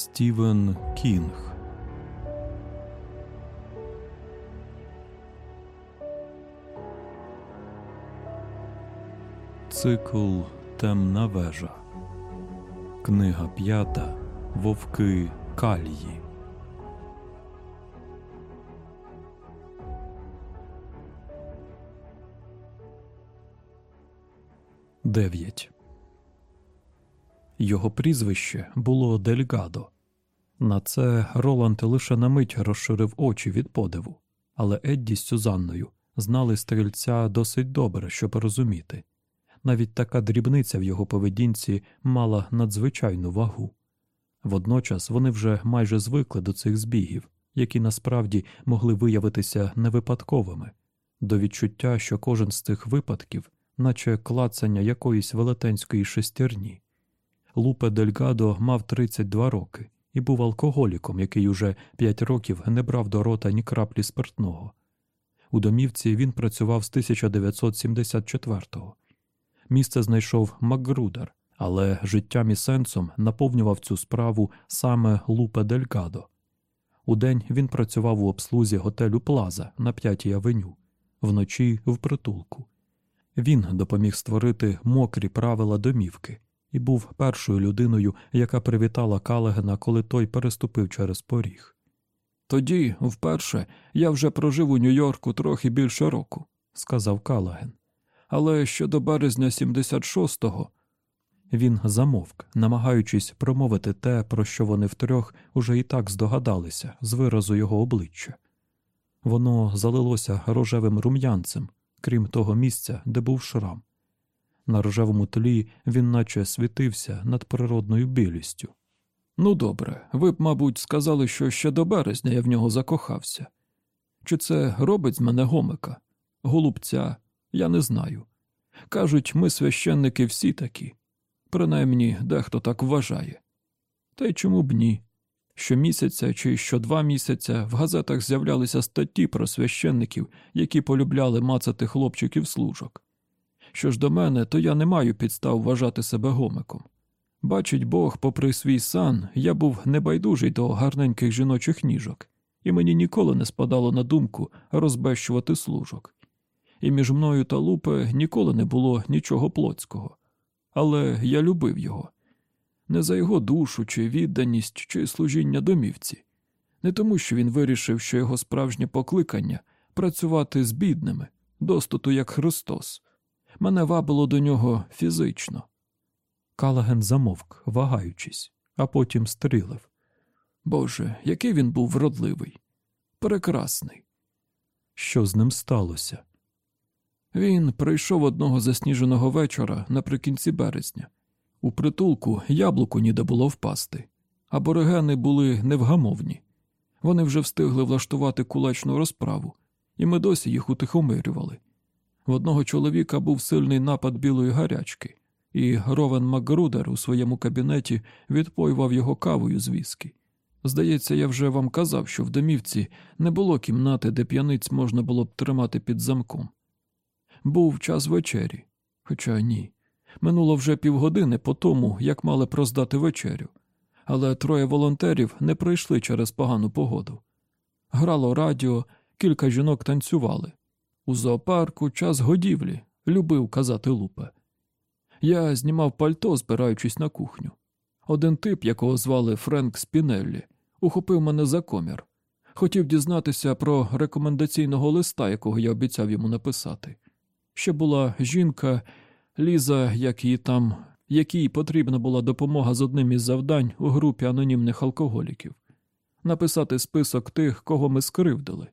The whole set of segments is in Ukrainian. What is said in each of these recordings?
Стівен Кінг Цикл Темна вежа. Книга п'ята Вовки Калії. Дев'ять. Його прізвище було Дельгадо. На це Роланд лише на мить розширив очі від подиву, але Едді з Сюзанною знали стрільця досить добре, щоб розуміти. Навіть така дрібниця в його поведінці мала надзвичайну вагу. Водночас вони вже майже звикли до цих збігів, які насправді могли виявитися невипадковими, до відчуття, що кожен з цих випадків, наче клацання якоїсь велетенської шестерні. Лупе Дельгадо мав 32 роки і був алкоголіком, який уже 5 років не брав до рота ні краплі спиртного. У домівці він працював з 1974-го. Місце знайшов Макгрудер, але життям і сенсом наповнював цю справу саме Лупе Дельгадо. Удень він працював у обслузі готелю Плаза на п'ятій авеню, вночі в притулку. Він допоміг створити мокрі правила домівки і був першою людиною, яка привітала Калегена, коли той переступив через поріг. Тоді, вперше, я вже прожив у Нью-Йорку трохи більше року, сказав Калаген. Але щодо березня 76-го він замовк, намагаючись промовити те, про що вони втрьох уже і так здогадалися з виразу його обличчя. Воно залилося рожевим рум'янцем, крім того місця, де був шрам. На рожевому тлі він наче світився над природною білістю. Ну, добре, ви б, мабуть, сказали, що ще до березня я в нього закохався. Чи це робить з мене гомика? Голубця, я не знаю. Кажуть, ми священники всі такі, принаймні дехто так вважає. Та й чому б ні? Щомісяця чи щодва місяця в газетах з'являлися статті про священників, які полюбляли мацати хлопчиків служок. Що ж до мене, то я не маю підстав вважати себе гомиком. Бачить Бог, попри свій сан, я був небайдужий до гарненьких жіночих ніжок, і мені ніколи не спадало на думку розбещувати служок. І між мною та Лупе ніколи не було нічого плотського. Але я любив його не за його душу, чи відданість, чи служіння домівці, не тому, що він вирішив, що його справжнє покликання працювати з бідними, достоту як Христос. Мене вабило до нього фізично. Калаген замовк, вагаючись, а потім стрілив. Боже, який він був вродливий, прекрасний. Що з ним сталося? Він прийшов одного засніженого вечора наприкінці березня. У притулку яблуку ніде було впасти, аборигени були невгамовні. Вони вже встигли влаштувати кулачну розправу, і ми досі їх утихомирювали. В одного чоловіка був сильний напад білої гарячки, і Ровен Макгрудер у своєму кабінеті відпоював його кавою з віскі. Здається, я вже вам казав, що в домівці не було кімнати, де п'яниць можна було б тримати під замком. Був час вечері, хоча ні. Минуло вже півгодини по тому, як мали проздати вечерю, але троє волонтерів не прийшли через погану погоду. Грало радіо, кілька жінок танцювали. У зоопарку час годівлі, любив казати Лупе. Я знімав пальто, збираючись на кухню. Один тип, якого звали Френк Спінеллі, ухопив мене за комір. Хотів дізнатися про рекомендаційного листа, якого я обіцяв йому написати. Ще була жінка, Ліза, як її там, якій потрібна була допомога з одним із завдань у групі анонімних алкоголіків, написати список тих, кого ми скривдили.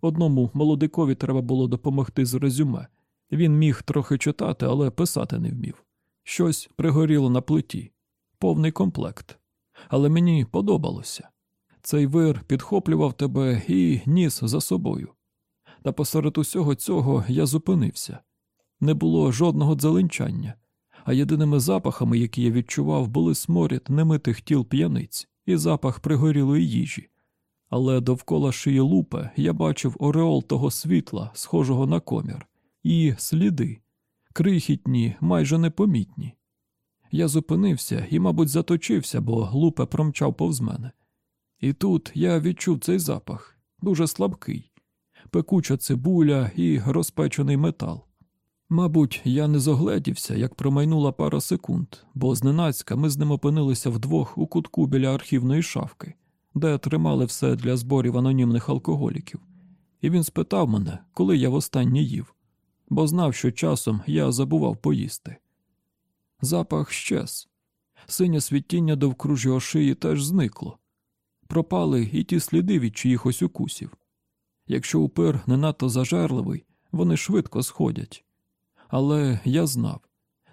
Одному молодикові треба було допомогти з резюме. Він міг трохи читати, але писати не вмів. Щось пригоріло на плиті, повний комплект. Але мені подобалося. Цей вир підхоплював тебе і ніс за собою. Та посеред усього цього я зупинився. Не було жодного дзеленчання, а єдиними запахами, які я відчував, були сморід немитих тіл п'яниць і запах пригорілої їжі. Але довкола шиї лупи я бачив ореол того світла, схожого на комір, і сліди, крихітні, майже непомітні. Я зупинився і, мабуть, заточився, бо глупе промчав повз мене. І тут я відчув цей запах дуже слабкий, пекуча цибуля і розпечений метал. Мабуть, я не зогледівся, як промайнула пара секунд, бо зненацька ми з ним опинилися вдвох у кутку біля архівної шафки, де тримали все для зборів анонімних алкоголіків, і він спитав мене, коли я востаннє їв, бо знав, що часом я забував поїсти. Запах щез. Синє світіння довкруж його шиї теж зникло. Пропали і ті сліди від чиїхось укусів. Якщо упир не надто зажерливий, вони швидко сходять. Але я знав,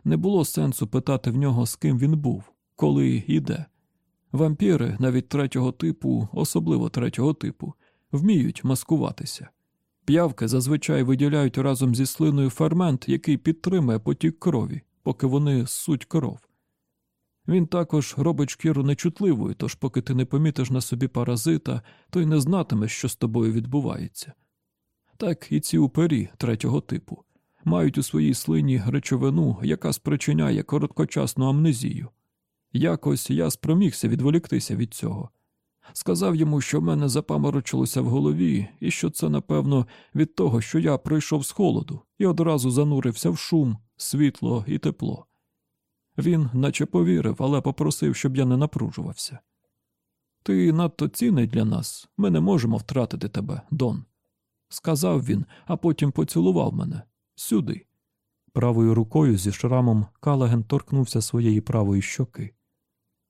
не було сенсу питати в нього, з ким він був, коли і де. Вампіри, навіть третього типу, особливо третього типу, вміють маскуватися. П'явки зазвичай виділяють разом зі слиною фермент, який підтримує потік крові, поки вони ссуть кров. Він також робить шкіру нечутливою, тож поки ти не помітиш на собі паразита, то й не знатимеш, що з тобою відбувається. Так і ці упері третього типу мають у своїй слині речовину, яка спричиняє короткочасну амнезію. Якось я спромігся відволіктися від цього. Сказав йому, що в мене запаморочилося в голові, і що це, напевно, від того, що я прийшов з холоду і одразу занурився в шум, світло і тепло. Він наче повірив, але попросив, щоб я не напружувався. Ти надто цінний для нас, ми не можемо втратити тебе, Дон. Сказав він, а потім поцілував мене сюди. Правою рукою зі шрамом Калаген торкнувся своєї правої щоки.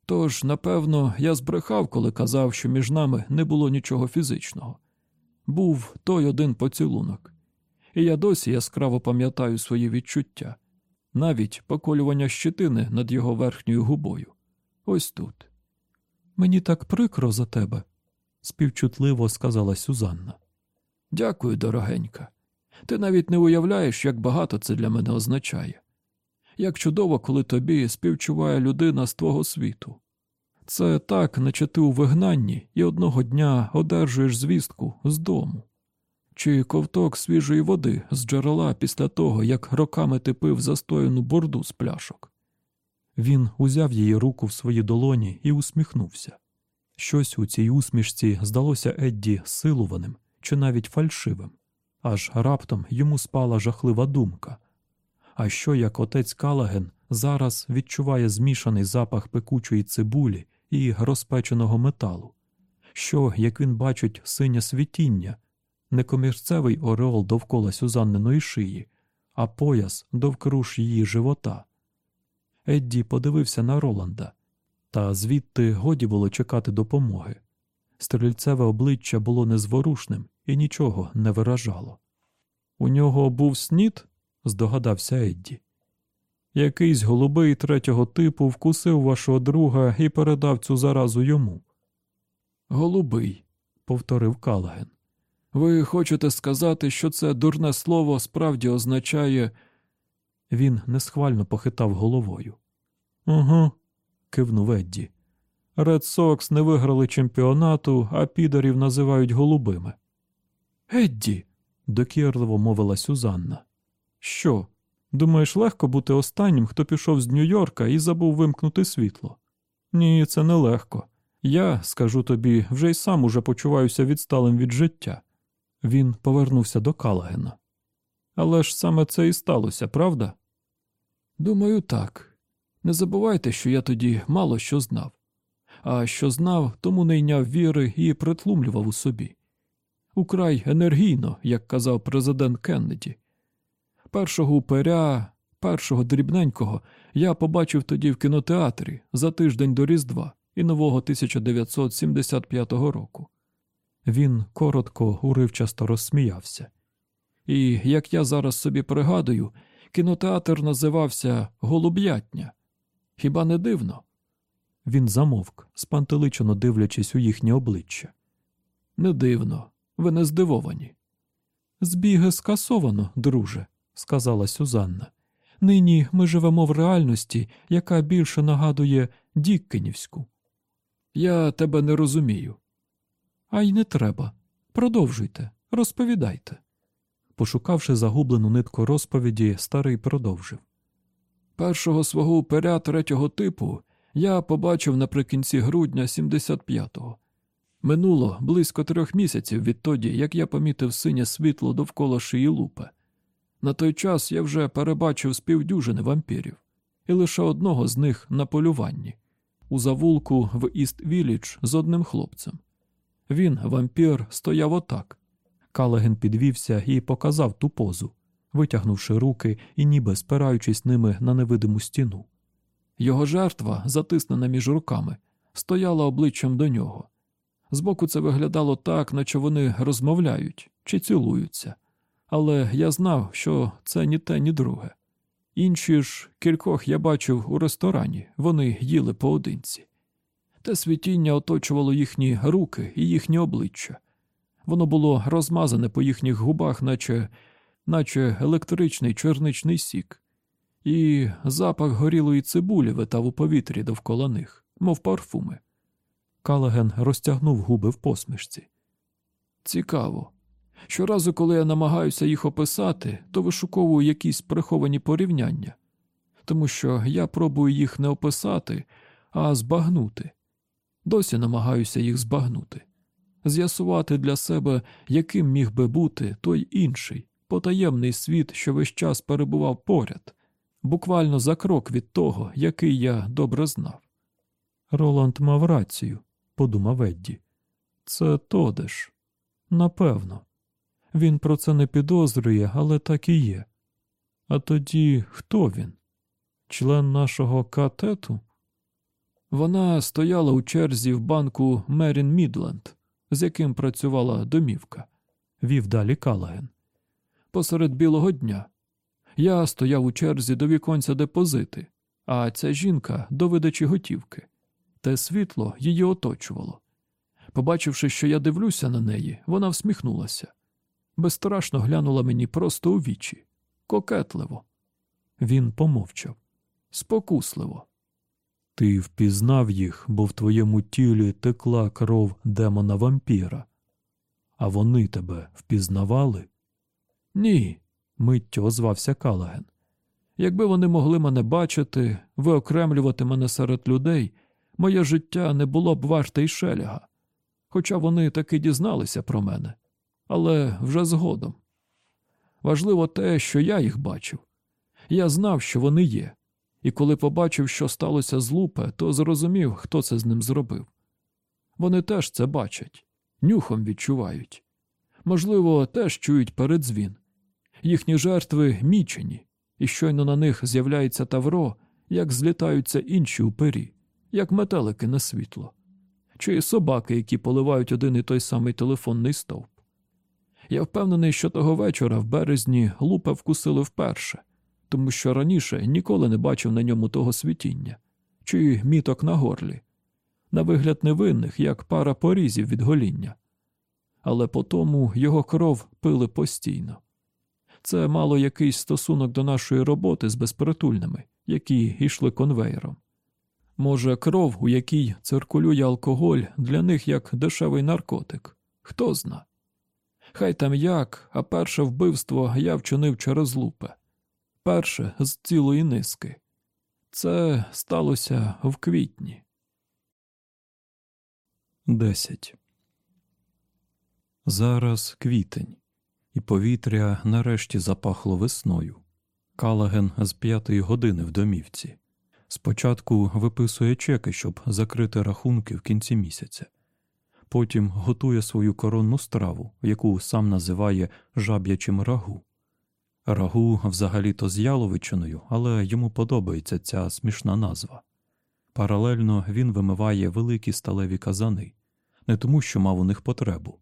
Тож, напевно, я збрехав, коли казав, що між нами не було нічого фізичного. Був той один поцілунок, і я досі яскраво пам'ятаю свої відчуття, навіть поколювання щитини над його верхньою губою. Ось тут. Мені так прикро за тебе, співчутливо сказала Сюзанна. Дякую, дорогенька. Ти навіть не уявляєш, як багато це для мене означає. Як чудово, коли тобі співчуває людина з твого світу. Це так, наче ти у вигнанні і одного дня одержуєш звістку з дому, чи ковток свіжої води з джерела після того, як роками ти пив застояну борду з пляшок. Він узяв її руку в свої долоні і усміхнувся. Щось у цій усмішці здалося Едді силуваним чи навіть фальшивим аж раптом йому спала жахлива думка. А що як отець Калаген зараз відчуває змішаний запах пекучої цибулі і розпеченого металу? Що, як він бачить синє світіння, не комірцевий ореол довкола Сюзанниної шиї, а пояс довкруж її живота? Едді подивився на Роланда, та звідти годі було чекати допомоги. Стрільцеве обличчя було незворушним і нічого не виражало. У нього був снід, здогадався Едді. Якийсь голубий третього типу вкусив вашого друга і передав цю заразу йому. Голубий, повторив Калаген. Ви хочете сказати, що це дурне слово справді означає. Він несхвально похитав головою. Угу, кивнув Едді. Ред Сокс не виграли чемпіонату, а підарів називають голубими. Едді. докірливо мовила Сюзанна. Що? Думаєш, легко бути останнім, хто пішов з Нью-Йорка і забув вимкнути світло? Ні, це не легко. Я, скажу тобі, вже й сам уже почуваюся відсталим від життя. Він повернувся до Калагена. Але ж саме це і сталося, правда? Думаю, так. Не забувайте, що я тоді мало що знав а що знав, тому не йняв віри і притлумлював у собі. Украй енергійно, як казав президент Кеннеді. Першого упиря, першого дрібненького я побачив тоді в кінотеатрі за тиждень до Різдва і нового 1975 року. Він коротко, уривчасто розсміявся. І, як я зараз собі пригадую, кінотеатр називався Голуб'ятня. Хіба не дивно? Він замовк, спантеличено дивлячись у їхнє обличчя. Не дивно, ви не здивовані. Збіги скасовано, друже, сказала Сюзанна. Нині ми живемо в реальності, яка більше нагадує Діккенівську. Я тебе не розумію. А й не треба. Продовжуйте, розповідайте. Пошукавши загублену нитку розповіді, старий продовжив. Першого свого упиря третього типу я побачив наприкінці грудня 75-го. Минуло близько трьох місяців відтоді, як я помітив синє світло довкола шиї лупи. На той час я вже перебачив співдюжини вампірів, і лише одного з них на полюванні у завулку в Іст Вілідж з одним хлопцем. Він, вампір, стояв отак. Калаген підвівся і показав ту позу, витягнувши руки і ніби спираючись ними на невидиму стіну. Його жертва, затиснена між руками, стояла обличчям до нього. Збоку це виглядало так, наче вони розмовляють чи цілуються, але я знав, що це ні те, ні друге. Інші ж кількох я бачив у ресторані, вони їли поодинці. Те світіння оточувало їхні руки і їхні обличчя. Воно було розмазане по їхніх губах, наче наче електричний чорничний сік, і запах горілої цибулі витав у повітрі довкола них, мов парфуми. Калаген розтягнув губи в посмішці. Цікаво. Щоразу, коли я намагаюся їх описати, то вишуковую якісь приховані порівняння, тому що я пробую їх не описати, а збагнути. Досі намагаюся їх збагнути, з'ясувати для себе, яким міг би бути той інший, потаємний світ, що весь час перебував поряд, буквально за крок від того, який я добре знав. Роланд мав рацію, подумав Едді. Це Тодеш. Напевно. Він про це не підозрює, але так і є. А тоді хто він? Член нашого катету? Вона стояла у черзі в банку Мерін Мідленд, з яким працювала домівка, вів далі Калаген. Посеред білого дня. Я стояв у черзі до віконця депозити, а ця жінка до видачі готівки. Те світло її оточувало. Побачивши, що я дивлюся на неї, вона всміхнулася. Безстрашно глянула мені просто у вічі, кокетливо. Він помовчав. Спокусливо. Ти впізнав їх, бо в твоєму тілі текла кров демона вампіра. А вони тебе впізнавали? Ні, миттю озвався Калаген. Якби вони могли мене бачити, виокремлювати мене серед людей, моє життя не було б варте й шеляга. Хоча вони таки дізналися про мене, але вже згодом. Важливо те, що я їх бачив. Я знав, що вони є, і коли побачив, що сталося з Лупе, то зрозумів, хто це з ним зробив. Вони теж це бачать, нюхом відчувають. Можливо, теж чують передзвін. Їхні жертви мічені, і щойно на них з'являється тавро, як злітаються інші упері, як метелики на світло, чи собаки, які поливають один і той самий телефонний стовп. Я впевнений, що того вечора в березні лупа вкусили вперше, тому що раніше ніколи не бачив на ньому того світіння, чи міток на горлі, на вигляд невинних, як пара порізів від гоління. Але по тому його кров пили постійно. Це мало якийсь стосунок до нашої роботи з безпритульними, які йшли конвейером. Може, кров, у якій циркулює алкоголь, для них як дешевий наркотик, хто зна. Хай там як, а перше вбивство я вчинив через лупе, перше з цілої низки. Це сталося в квітні. Десять. Зараз квітень, і повітря нарешті запахло весною. Калаген з п'ятої години в домівці. Спочатку виписує чеки, щоб закрити рахунки в кінці місяця. Потім готує свою коронну страву, яку сам називає жаб'ячим рагу. Рагу взагалі-то з яловичиною, але йому подобається ця смішна назва. Паралельно він вимиває великі сталеві казани, не тому, що мав у них потребу.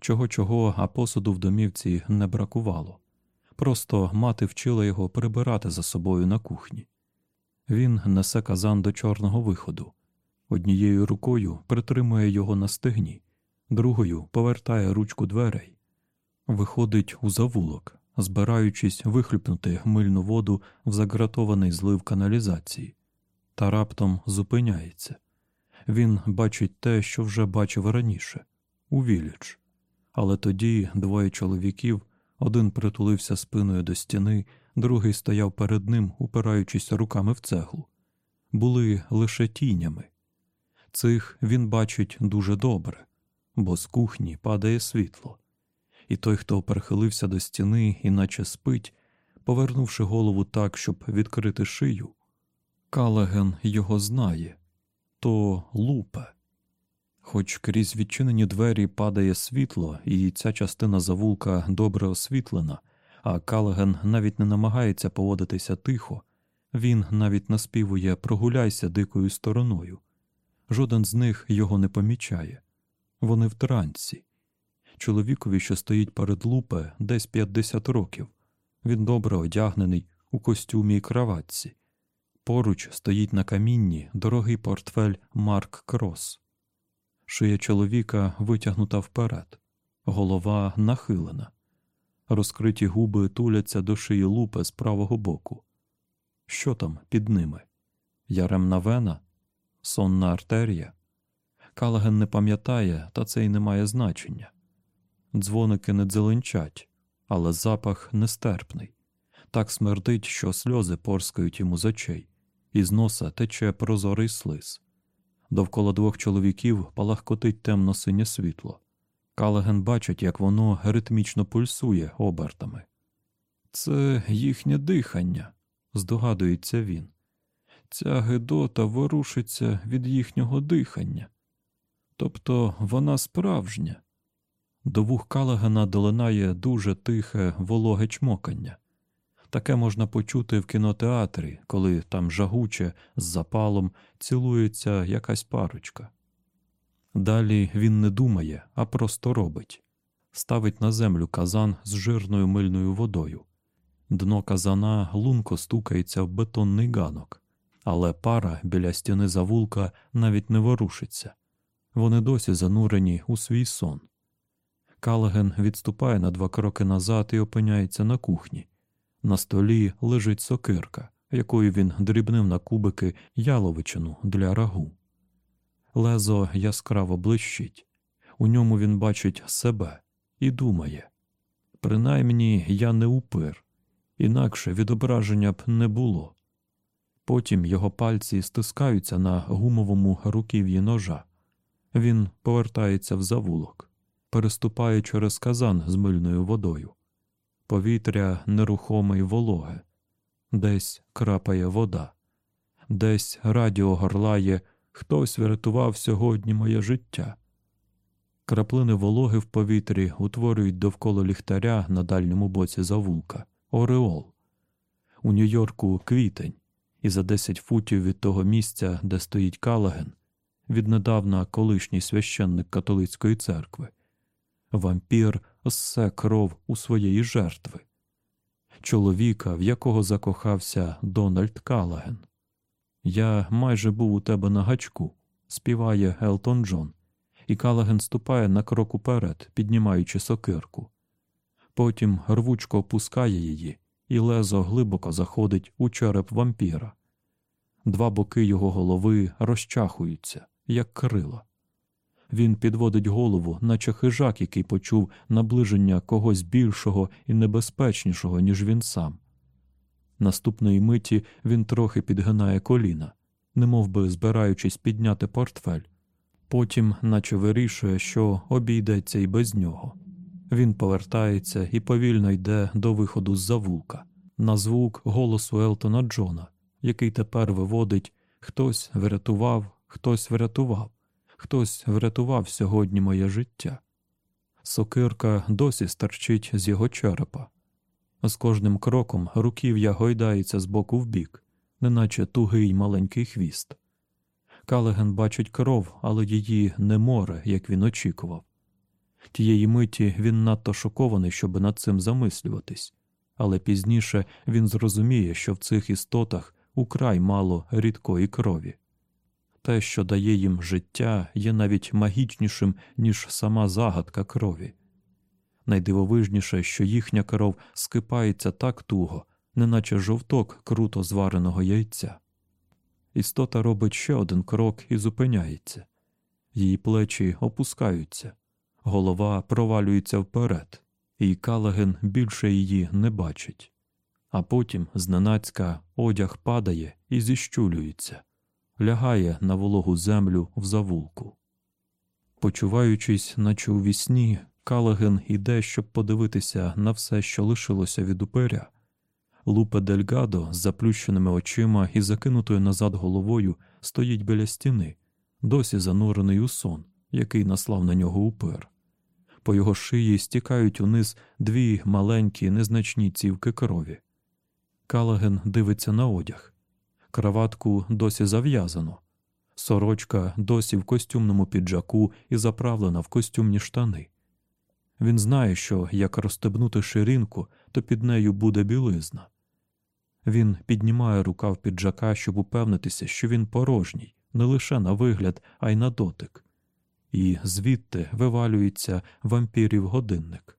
Чого чого, а посуду в домівці не бракувало. Просто мати вчила його прибирати за собою на кухні. Він несе казан до чорного виходу. Однією рукою притримує його на стегні, другою повертає ручку дверей, виходить у завулок, збираючись вихлюпнути мильну воду в загратований злив каналізації, та раптом зупиняється. Він бачить те, що вже бачив раніше у віліч. Але тоді двоє чоловіків, один притулився спиною до стіни, другий стояв перед ним, упираючись руками в цеглу. Були лише тінями. Цих він бачить дуже добре, бо з кухні падає світло, і той, хто перехилився до стіни, іначе спить, повернувши голову так, щоб відкрити шию, Калаген його знає то лупе. Хоч крізь відчинені двері падає світло, і ця частина завулка добре освітлена, а Калаген навіть не намагається поводитися тихо, він навіть наспівує прогуляйся дикою стороною. Жоден з них його не помічає. Вони в трансі. Чоловікові, що стоїть перед лупе, десь 50 років. Він добре одягнений у костюмі і краватці. Поруч стоїть на камінні дорогий портфель Марк Крос. Шия чоловіка витягнута вперед, голова нахилена. Розкриті губи туляться до шиї лупи з правого боку. Що там під ними? Яремна вена? Сонна артерія? Калаген не пам'ятає, та це й не має значення. Дзвоники не дзеленчать, але запах нестерпний. Так смердить, що сльози порскають йому з очей, із носа тече прозорий слиз. Довкола двох чоловіків палахкотить темно-синє світло. Калаген бачить, як воно ритмічно пульсує обертами. Це їхнє дихання, здогадується він. Ця гидота ворушиться від їхнього дихання. Тобто вона справжня. До вух Калагена долинає дуже тихе вологе чмокання. Таке можна почути в кінотеатрі, коли там жагуче з запалом цілується якась парочка. Далі він не думає, а просто робить ставить на землю казан з жирною мильною водою. Дно казана лунко стукається в бетонний ганок, але пара біля стіни завулка навіть не ворушиться. Вони досі занурені у свій сон. Калаген відступає на два кроки назад і опиняється на кухні. На столі лежить сокирка, якою він дрібнив на кубики яловичину для рагу. Лезо яскраво блищить. У ньому він бачить себе і думає принаймні я не упир, інакше відображення б не було. Потім його пальці стискаються на гумовому руків'ї ножа. Він повертається в завулок, переступає через казан з мильною водою. Повітря нерухоме й вологе, десь крапає вода, десь радіо горлає Хтось врятував сьогодні моє життя. Краплини вологи в повітрі утворюють довкола ліхтаря на дальньому боці завулка Ореол. У Нью-Йорку квітень, і за 10 футів від того місця, де стоїть Калаген, віднедавна колишній священник католицької церкви. Вампір ссе кров у своєї жертви, чоловіка, в якого закохався Дональд Калаген. Я майже був у тебе на гачку, співає Елтон Джон, і Калаген ступає на крок уперед, піднімаючи сокирку. Потім рвучко опускає її, і лезо глибоко заходить у череп вампіра. Два боки його голови розчахуються, як крила. Він підводить голову, наче хижак, який почув наближення когось більшого і небезпечнішого, ніж він сам. Наступної миті він трохи підгинає коліна, немов би збираючись підняти портфель. Потім, наче вирішує, що обійдеться і без нього. Він повертається і повільно йде до виходу з завулка, на звук голосу Елтона Джона, який тепер виводить хтось врятував, хтось врятував, хтось врятував сьогодні моє життя. Сокирка досі старчить з його черепа. З кожним кроком руків'я гойдається з боку в бік, неначе тугий маленький хвіст. Калеген бачить кров, але її не море, як він очікував. Тієї миті він надто шокований, щоб над цим замислюватись, але пізніше він зрозуміє, що в цих істотах украй мало рідкої крові. Те, що дає їм життя, є навіть магічнішим, ніж сама загадка крові. Найдивовижніше, що їхня кров скипається так туго, неначе жовток круто звареного яйця. Істота робить ще один крок і зупиняється. Її плечі опускаються, голова провалюється вперед, і Калаген більше її не бачить. а потім зненацька одяг падає і зіщулюється, лягає на вологу землю в завулку. Почуваючись, наче у вісні, Калаген іде, щоб подивитися на все, що лишилося від упиря. Лупе Дельгадо з заплющеними очима і закинутою назад головою стоїть біля стіни, досі занурений у сон, який наслав на нього упир. По його шиї стікають униз дві маленькі незначні цівки крові. Калаген дивиться на одяг. Краватку досі зав'язано. Сорочка досі в костюмному піджаку і заправлена в костюмні штани. Він знає, що як розстебнути ширинку, то під нею буде білизна. Він піднімає рукав піджака, щоб упевнитися, що він порожній, не лише на вигляд, а й на дотик. І звідти вивалюється вампірів годинник.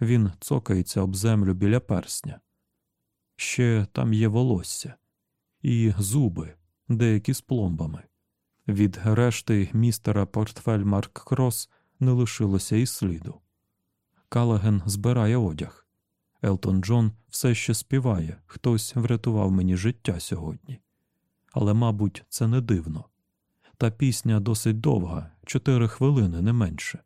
Він цокається об землю біля персня. Ще там є волосся, і зуби, деякі з пломбами. Від решти містера портфель Марк Крос не лишилося і сліду. Калаген збирає одяг. Елтон Джон все ще співає, хтось врятував мені життя сьогодні. Але, мабуть, це не дивно. Та пісня досить довга, чотири хвилини, не менше.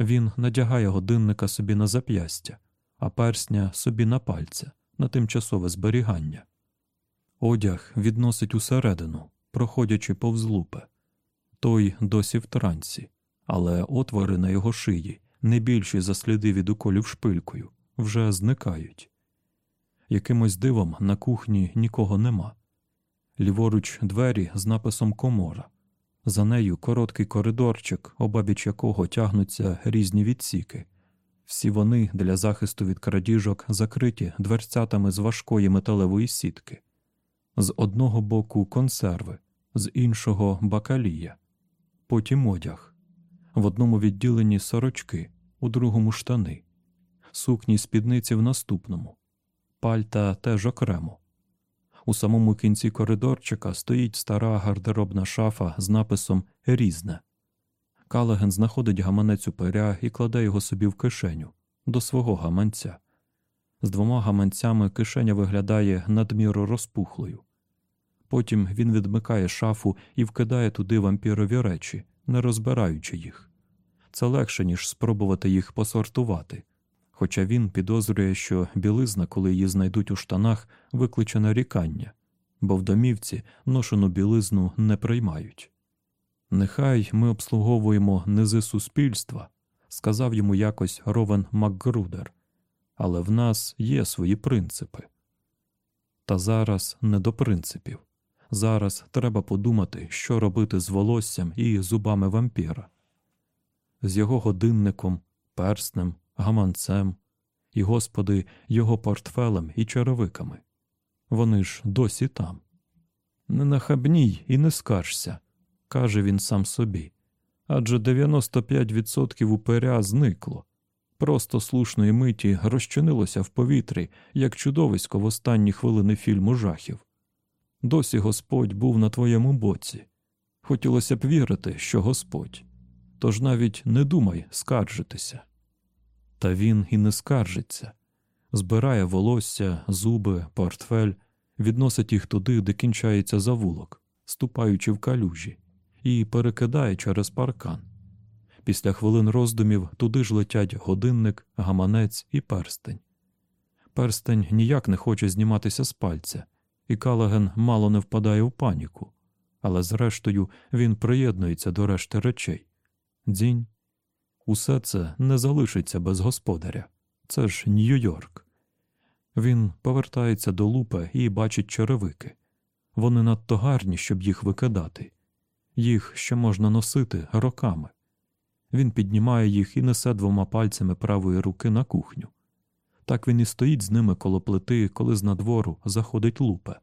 Він надягає годинника собі на зап'ястя, а персня собі на пальця, на тимчасове зберігання. Одяг відносить усередину, проходячи повз лупе. Той досі в трансі, але отвори на його шиї, не більші за сліди від уколів шпилькою, вже зникають. Якимось дивом на кухні нікого нема. Ліворуч двері з написом Комора. За нею короткий коридорчик, обабіч якого тягнуться різні відсіки. Всі вони для захисту від крадіжок закриті дверцятами з важкої металевої сітки. З одного боку консерви, з іншого бакалія, потім одяг. В одному відділенні сорочки, у другому штани, сукні спідниці в наступному, пальта теж окремо. У самому кінці коридорчика стоїть стара гардеробна шафа з написом Різне. Калаген знаходить гаманець у перя і кладе його собі в кишеню до свого гаманця. З двома гаманцями кишеня виглядає надміру розпухлою. Потім він відмикає шафу і вкидає туди вампірові речі, не розбираючи їх. Це легше, ніж спробувати їх посортувати. Хоча він підозрює, що білизна, коли її знайдуть у штанах, викличе нарікання, бо в домівці ношену білизну не приймають. Нехай ми обслуговуємо низи суспільства, сказав йому якось Ровен Макгрудер, але в нас є свої принципи. Та зараз не до принципів. Зараз треба подумати, що робити з волоссям і зубами вампіра, з його годинником, перснем, гаманцем і, господи, його портфелем і черевиками. Вони ж досі там. Не нахабній і не скаржся, каже він сам собі. Адже 95% упиря зникло. Просто слушної миті розчинилося в повітрі, як чудовисько в останні хвилини фільму жахів. Досі Господь був на твоєму боці. Хотілося б вірити, що Господь. Тож навіть не думай скаржитися. Та він і не скаржиться збирає волосся, зуби, портфель, відносить їх туди, де кінчається завулок, ступаючи в калюжі, і перекидає через паркан. Після хвилин роздумів туди ж летять годинник, гаманець і перстень. Перстень ніяк не хоче зніматися з пальця, і Калаген мало не впадає в паніку, але зрештою він приєднується до решти речей. Дзінь. Усе це не залишиться без господаря. Це ж Нью-Йорк. Він повертається до лупи і бачить черевики. Вони надто гарні, щоб їх викидати. Їх ще можна носити роками. Він піднімає їх і несе двома пальцями правої руки на кухню. Так він і стоїть з ними коло плити, коли з надвору заходить лупе.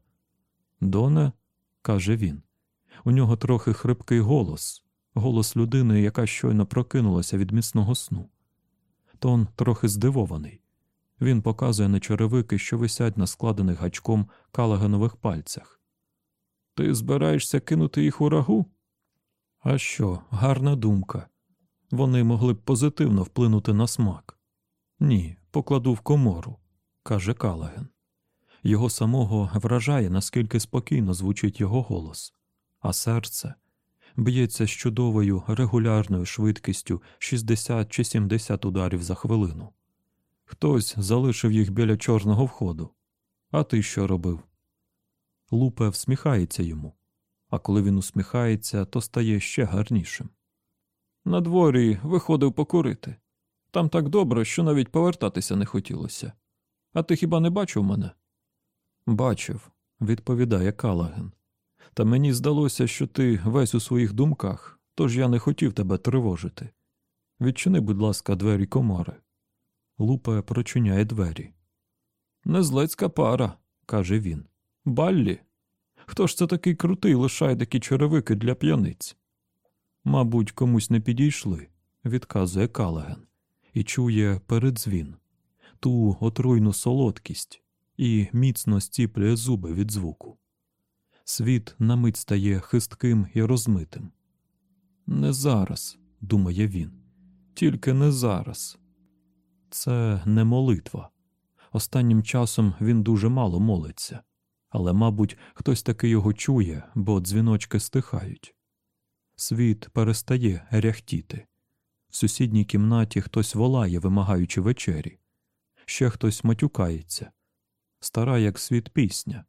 Доне, каже він, у нього трохи хрипкий голос, голос людини, яка щойно прокинулася від міцного сну. Тон трохи здивований. Він показує на черевики, що висять на складених гачком калаганових пальцях. Ти збираєшся кинути їх у рагу? А що, гарна думка. Вони могли б позитивно вплинути на смак. Ні, покладу в комору, каже Калаген. Його самого вражає, наскільки спокійно звучить його голос, а серце б'ється з чудовою регулярною швидкістю 60 чи 70 ударів за хвилину. Хтось залишив їх біля чорного входу. А ти що робив? Лупе всміхається йому, а коли він усміхається, то стає ще гарнішим. На дворі виходив покурити. Там так добре, що навіть повертатися не хотілося. А ти хіба не бачив мене? Бачив, відповідає Калаген. Та мені здалося, що ти весь у своїх думках, тож я не хотів тебе тривожити. Відчини, будь ласка, двері комори. Лупе прочиняє двері. Незлецька пара, каже він. Баллі. Хто ж це такий крутий лишає такі черевики для п'яниць? Мабуть, комусь не підійшли, відказує Калаген, і чує передзвін, ту отруйну солодкість і міцно стіплює зуби від звуку. Світ на мить стає хистким і розмитим. Не зараз, думає він, тільки не зараз. Це не молитва. Останнім часом він дуже мало молиться, але, мабуть, хтось таки його чує, бо дзвіночки стихають. Світ перестає ряхтіти. В сусідній кімнаті хтось волає, вимагаючи вечері, ще хтось матюкається, стара, як світ пісня,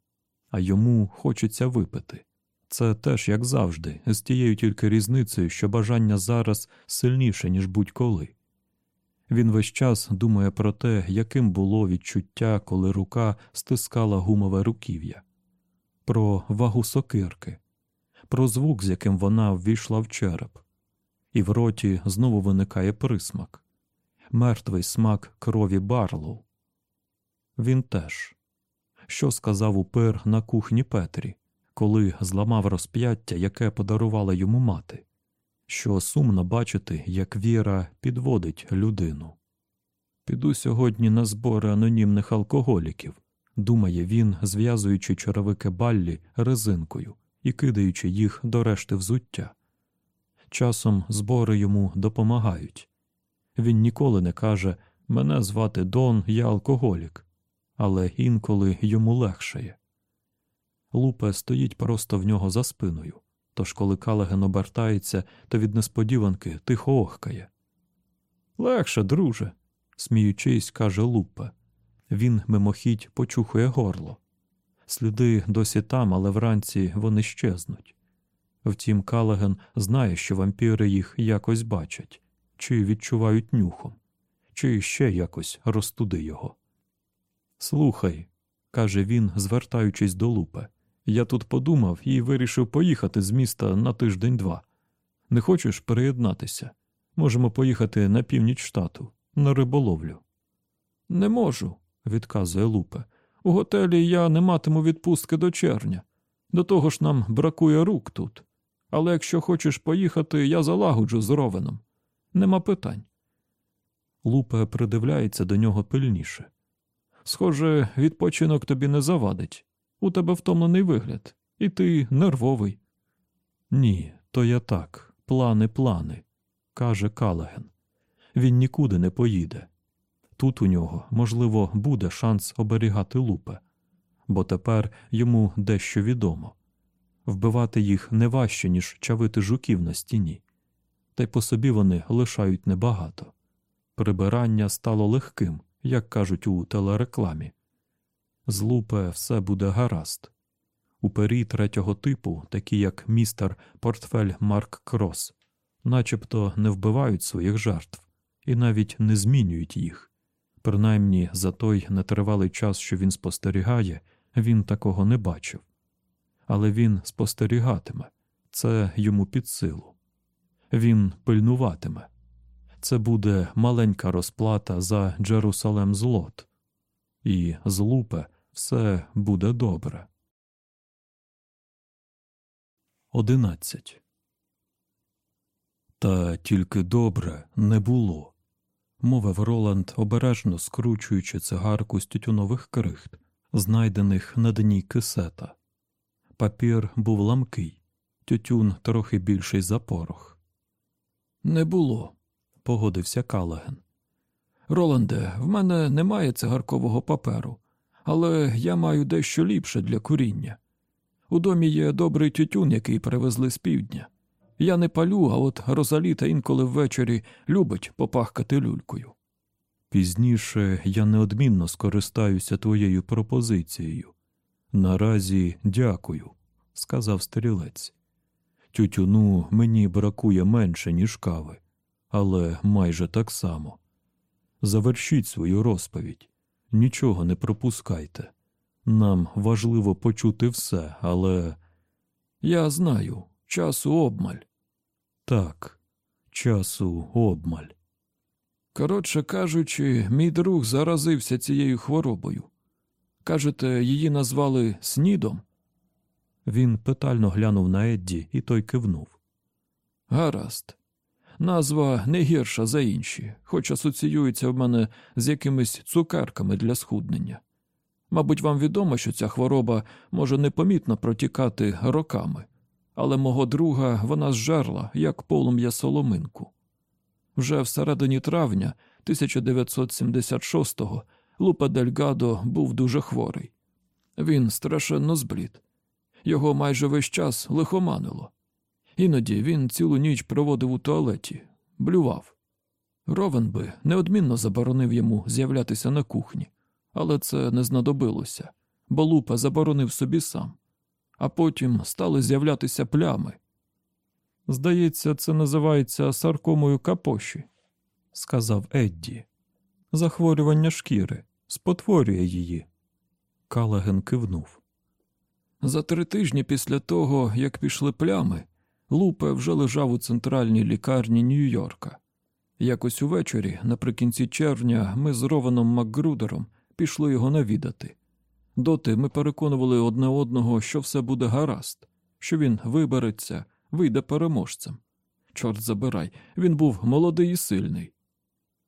а йому хочеться випити. Це теж, як завжди, з тією тільки різницею, що бажання зараз сильніше, ніж будь-коли. Він весь час думає про те, яким було відчуття, коли рука стискала гумове руків'я, про вагу сокирки, про звук, з яким вона ввійшла в череп, і в роті знову виникає присмак мертвий смак крові Барлоу. Він теж. Що сказав упир на кухні Петрі, коли зламав розп'яття, яке подарувала йому мати, що сумно бачити, як віра підводить людину. Піду сьогодні на збори анонімних алкоголіків, думає він, зв'язуючи черевики баллі резинкою і кидаючи їх до решти взуття. Часом збори йому допомагають. Він ніколи не каже Мене звати Дон, я алкоголік, але інколи йому легшає. Лупе стоїть просто в нього за спиною, тож коли Калаген обертається, то від несподіванки тихо охкає. Легше, друже, сміючись, каже Лупе. Він мимохідь почухує горло. Сліди досі там, але вранці вони щезнуть. Втім, Калаген знає, що вампіри їх якось бачать, чи відчувають нюхом, чи ще якось розтуди його. Слухай, каже він, звертаючись до Лупе, я тут подумав і вирішив поїхати з міста на тиждень-два. Не хочеш переєднатися? Можемо поїхати на північ штату, на риболовлю. Не можу, відказує Лупе. У готелі я не матиму відпустки до червня. До того ж нам бракує рук тут. Але якщо хочеш поїхати, я залагоджу з Ровеном. Нема питань. Лупе придивляється до нього пильніше. Схоже, відпочинок тобі не завадить. У тебе втомлений вигляд, і ти нервовий. Ні, то я так, плани, плани, каже Калаген. Він нікуди не поїде. Тут у нього, можливо, буде шанс оберігати лупе, бо тепер йому дещо відомо вбивати їх не важче, ніж чавити жуків на стіні, та й по собі вони лишають небагато. Прибирання стало легким, як кажуть у телерекламі. З лупе все буде гаразд. Упері третього типу, такі як містер Портфель Марк Крос, начебто не вбивають своїх жертв і навіть не змінюють їх. Принаймні за той нетривалий час, що він спостерігає, він такого не бачив. Але він спостерігатиме це йому під силу. Він пильнуватиме. Це буде маленька розплата за Джерусалем злот, і з лупе все буде добре. Одинадцять. Та тільки добре не було, мовив Роланд, обережно скручуючи цигарку з тютюнових крихт, знайдених на дні кисета. Папір був ламкий, тютюн трохи більший за порох. Не було, погодився Калаген. Роланде, в мене немає цигаркового паперу, Але я маю дещо ліпше для куріння. У домі є добрий тютюн, який привезли з півдня. Я не палю, а от Розаліта інколи ввечері любить попахкати люлькою. Пізніше я неодмінно скористаюся твоєю пропозицією. Наразі дякую, сказав стрілець. Тютюну мені бракує менше, ніж кави, але майже так само. Завершіть свою розповідь, нічого не пропускайте. Нам важливо почути все, але Я знаю, часу обмаль. так, часу обмаль. Коротше кажучи, мій друг заразився цією хворобою. Кажете, її назвали снідом? Він питально глянув на Едді, і той кивнув. Гаразд. Назва не гірша за інші, хоч асоціюється в мене з якимись цукерками для схуднення. Мабуть, вам відомо, що ця хвороба може непомітно протікати роками, але мого друга вона зжерла, як полум'я соломинку. Вже всередині травня 1976-го Лупа Дельгадо був дуже хворий. Він страшенно зблід. Його майже весь час лихоманило. Іноді він цілу ніч проводив у туалеті, блював. Ровен би неодмінно заборонив йому з'являтися на кухні, але це не знадобилося, бо Лупа заборонив собі сам, а потім стали з'являтися плями. Здається, це називається саркомою капоші, сказав Едді. Захворювання шкіри спотворює її. Калаген кивнув. За три тижні після того, як пішли плями, Лупе вже лежав у центральній лікарні Нью-Йорка. Якось увечері, наприкінці червня, ми з Рованом Макгрудером пішли його навідати. Доти ми переконували одне одного, що все буде гаразд, що він вибереться, вийде переможцем. Чорт забирай, він був молодий і сильний.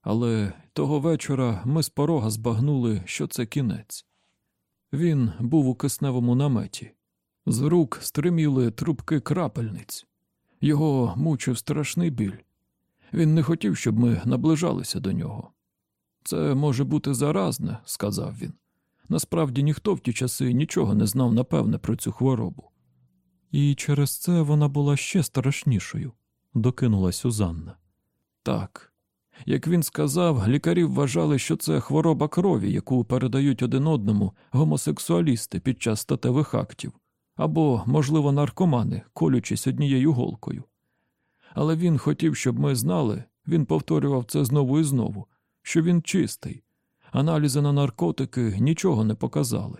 Але того вечора ми з порога збагнули, що це кінець. Він був у кисневому наметі. З рук стриміли трубки крапельниць. Його мучив страшний біль. Він не хотів, щоб ми наближалися до нього. Це може бути заразне, сказав він. Насправді ніхто в ті часи нічого не знав напевне про цю хворобу. І через це вона була ще страшнішою, докинула Сюзанна. Так. Як він сказав, лікарі вважали, що це хвороба крові, яку передають один одному гомосексуалісти під час статевих актів, або, можливо, наркомани, колючись однією голкою. Але він хотів, щоб ми знали, він повторював це знову і знову, що він чистий. Аналізи на наркотики нічого не показали.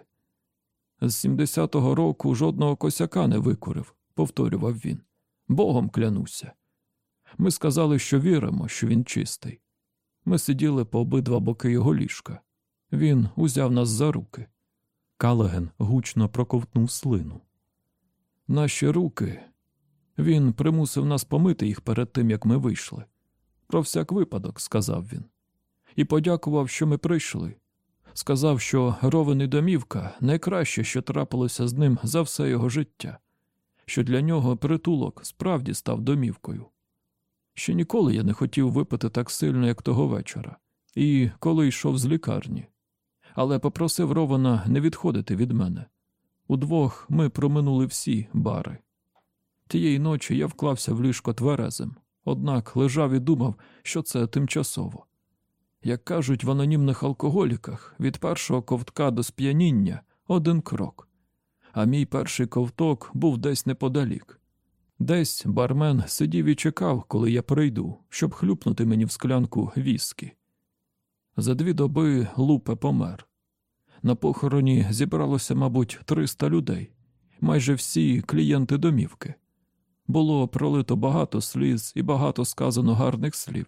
З 70-го року жодного косяка не викурив, повторював він. Богом клянуся. Ми сказали, що віримо, що він чистий. Ми сиділи по обидва боки його ліжка. Він узяв нас за руки. Калаген гучно проковтнув слину. Наші руки. Він примусив нас помити їх перед тим, як ми вийшли. Про всяк випадок, сказав він. І подякував, що ми прийшли. Сказав, що ровен і домівка найкраще, що трапилося з ним за все його життя, що для нього притулок справді став домівкою. Ще ніколи я не хотів випити так сильно, як того вечора, і коли йшов з лікарні. Але попросив Рована не відходити від мене. Удвох ми проминули всі бари. Тієї ночі я вклався в ліжко тверезим, однак лежав і думав, що це тимчасово. Як кажуть в анонімних алкоголіках, від першого ковтка до сп'яніння один крок, а мій перший ковток був десь неподалік. Десь бармен сидів і чекав, коли я прийду, щоб хлюпнути мені в склянку віскі. За дві доби лупе помер. На похороні зібралося, мабуть, 300 людей, майже всі клієнти домівки. Було пролито багато сліз і багато сказано гарних слів.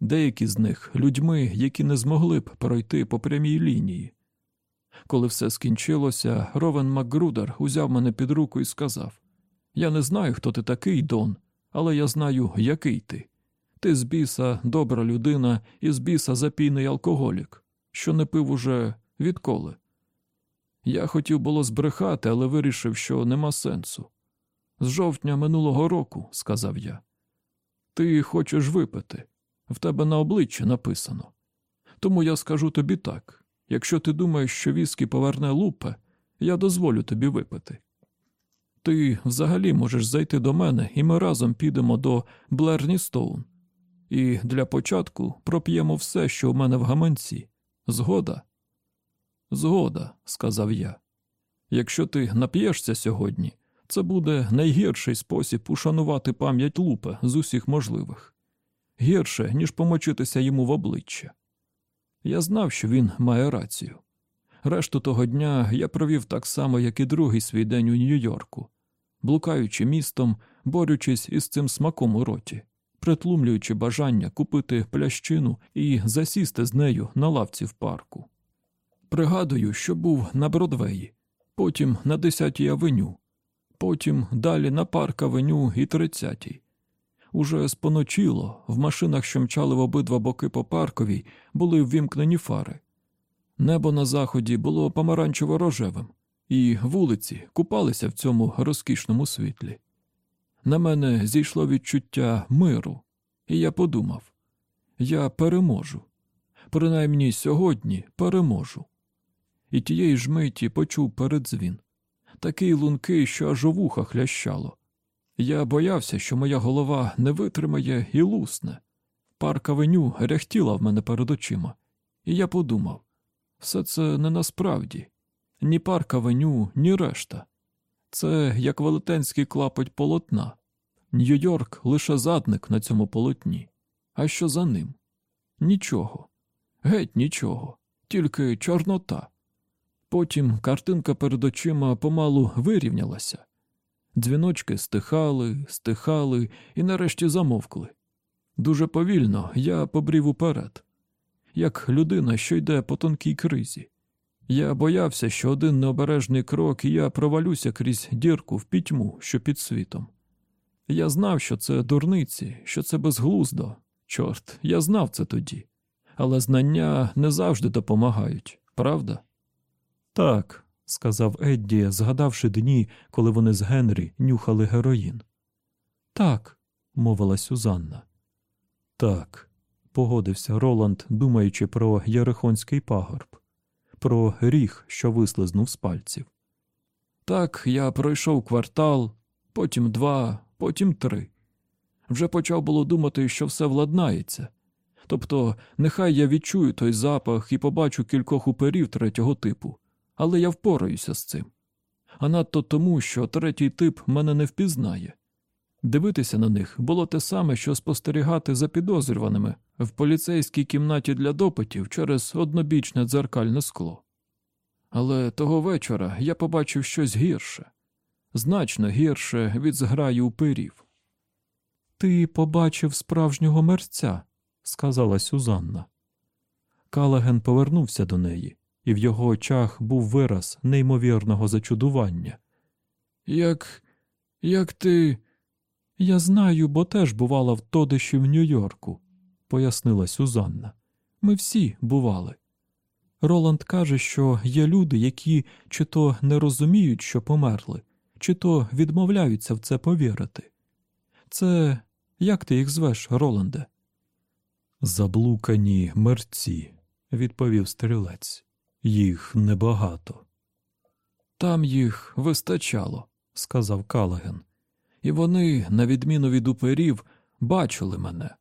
Деякі з них людьми, які не змогли б пройти по прямій лінії. Коли все скінчилося, Ровен Макгрудер узяв мене під руку і сказав Я не знаю, хто ти такий, Дон, але я знаю, який ти. Ти з біса добра людина і з біса запійний алкоголік, що не пив уже відколи. Я хотів було збрехати, але вирішив, що нема сенсу. З жовтня минулого року, сказав я, ти хочеш випити. В тебе на обличчі написано. Тому я скажу тобі так Якщо ти думаєш, що віскі поверне лупе, я дозволю тобі випити. Ти взагалі можеш зайти до мене, і ми разом підемо до Блерні Стоун. І для початку проп'ємо все, що у мене в гаманці. Згода? Згода, сказав я. Якщо ти нап'єшся сьогодні, це буде найгірший спосіб ушанувати пам'ять лупе з усіх можливих. Гірше, ніж помочитися йому в обличчя. Я знав, що він має рацію. Решту того дня я провів так само, як і другий свій день у Нью-Йорку, блукаючи містом, борючись із цим смаком у роті, притлумлюючи бажання купити плящину і засісти з нею на лавці в парку. Пригадую, що був на Бродвеї, потім на 10-й авеню, потім далі на парк авеню і 30-й. Уже споночило, в машинах, що мчали в обидва боки по парковій, були ввімкнені фари. Небо на заході було помаранчево рожевим, і вулиці купалися в цьому розкішному світлі. На мене зійшло відчуття миру, і я подумав я переможу. Принаймні сьогодні переможу. І тієї ж миті почув передзвін такий лункий, що аж у вухах лящало. Я боявся, що моя голова не витримає і лусне. Парк авеню ряхтіла в мене перед очима, і я подумав все це не насправді ні парк авеню, ні решта. Це як велетенський клапоть полотна. Нью-Йорк лише задник на цьому полотні. А що за ним? Нічого. Геть нічого, тільки чорнота. Потім картинка перед очима помалу вирівнялася. Дзвіночки стихали, стихали і нарешті замовкли. Дуже повільно я побрів уперед, як людина, що йде по тонкій кризі. Я боявся, що один необережний крок, і я провалюся крізь дірку в пітьму, що під світом. Я знав, що це дурниці, що це безглуздо. Чорт, я знав це тоді. Але знання не завжди допомагають, правда? Так, сказав Едді, згадавши дні, коли вони з Генрі нюхали героїн. Так, мовила Сюзанна. Так, погодився Роланд, думаючи про Єрихонський пагорб, про ріг, що вислизнув з пальців. Так, я пройшов квартал, потім два, потім три. Вже почав було думати, що все владнається. Тобто, нехай я відчую той запах і побачу кількох уперів третього типу, але я впораюся з цим. А надто тому, що третій тип мене не впізнає. Дивитися на них було те саме, що спостерігати за підозрюваними в поліцейській кімнаті для допитів через однобічне дзеркальне скло. Але того вечора я побачив щось гірше, значно гірше від зграї упирів. Ти побачив справжнього мерця, сказала Сюзанна. Калаген повернувся до неї, і в його очах був вираз неймовірного зачудування. Як. як ти. Я знаю, бо теж бувала в Тодиші в Нью-Йорку, пояснила Сюзанна. Ми всі бували. Роланд каже, що є люди, які чи то не розуміють, що померли, чи то відмовляються в це повірити. Це як ти їх звеш, Роланде? Заблукані мерці, відповів стрілець. Їх небагато. Там їх вистачало, сказав Калаген. І вони, на відміну від уперів, бачили мене.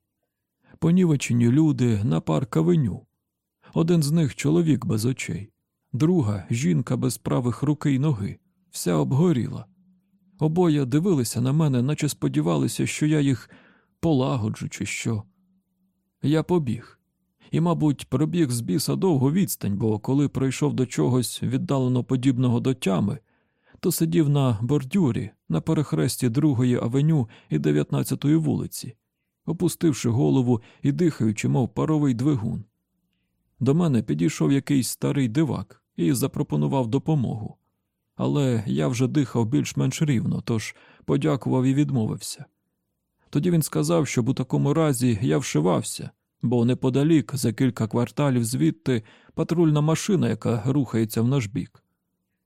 Понівечені люди на парк авеню. Один з них чоловік без очей, друга жінка без правих руки й ноги, вся обгоріла. Обоє дивилися на мене, наче сподівалися, що я їх полагоджу, чи що. Я побіг. І, мабуть, пробіг з біса довгу відстань, бо коли прийшов до чогось віддалено подібного до тями, то сидів на бордюрі на перехресті Другої авеню і 19-ї вулиці, опустивши голову і дихаючи, мов паровий двигун. До мене підійшов якийсь старий дивак і запропонував допомогу. Але я вже дихав більш-менш рівно, тож подякував і відмовився. Тоді він сказав, щоб у такому разі я вшивався, бо неподалік, за кілька кварталів звідти, патрульна машина, яка рухається в наш бік.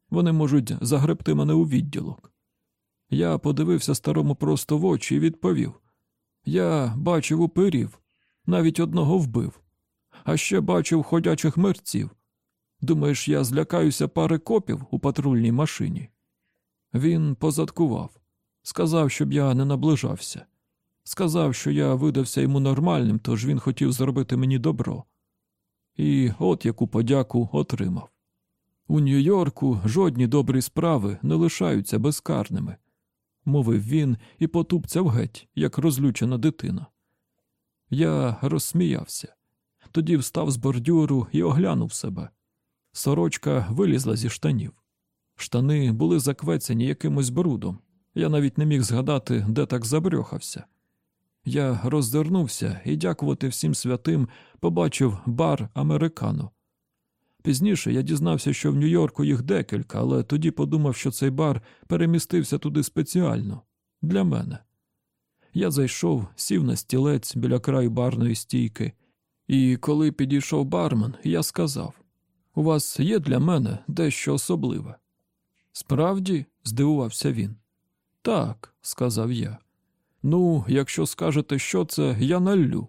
Вони можуть загребти мене у відділок. Я подивився старому просто в очі і відповів Я бачив упирів, навіть одного вбив, а ще бачив ходячих мерців. Думаєш, я злякаюся пари копів у патрульній машині? Він позадкував, сказав, щоб я не наближався. Сказав, що я видався йому нормальним, тож він хотів зробити мені добро. І от яку подяку отримав. У Нью-Йорку жодні добрі справи не лишаються безкарними, мовив він і потупцяв геть, як розлючена дитина. Я розсміявся, тоді встав з бордюру і оглянув себе. Сорочка вилізла зі штанів. Штани були заквецяні якимось брудом. Я навіть не міг згадати, де так забрьохався. Я роззирнувся і, дякувати всім святим, побачив бар Американо. Пізніше я дізнався, що в Нью-Йорку їх декілька, але тоді подумав, що цей бар перемістився туди спеціально для мене. Я зайшов, сів на стілець біля краю барної стійки, і коли підійшов бармен, я сказав: У вас є для мене дещо особливе. Справді, здивувався він. Так, сказав я. Ну, якщо скажете, що це, я наллю.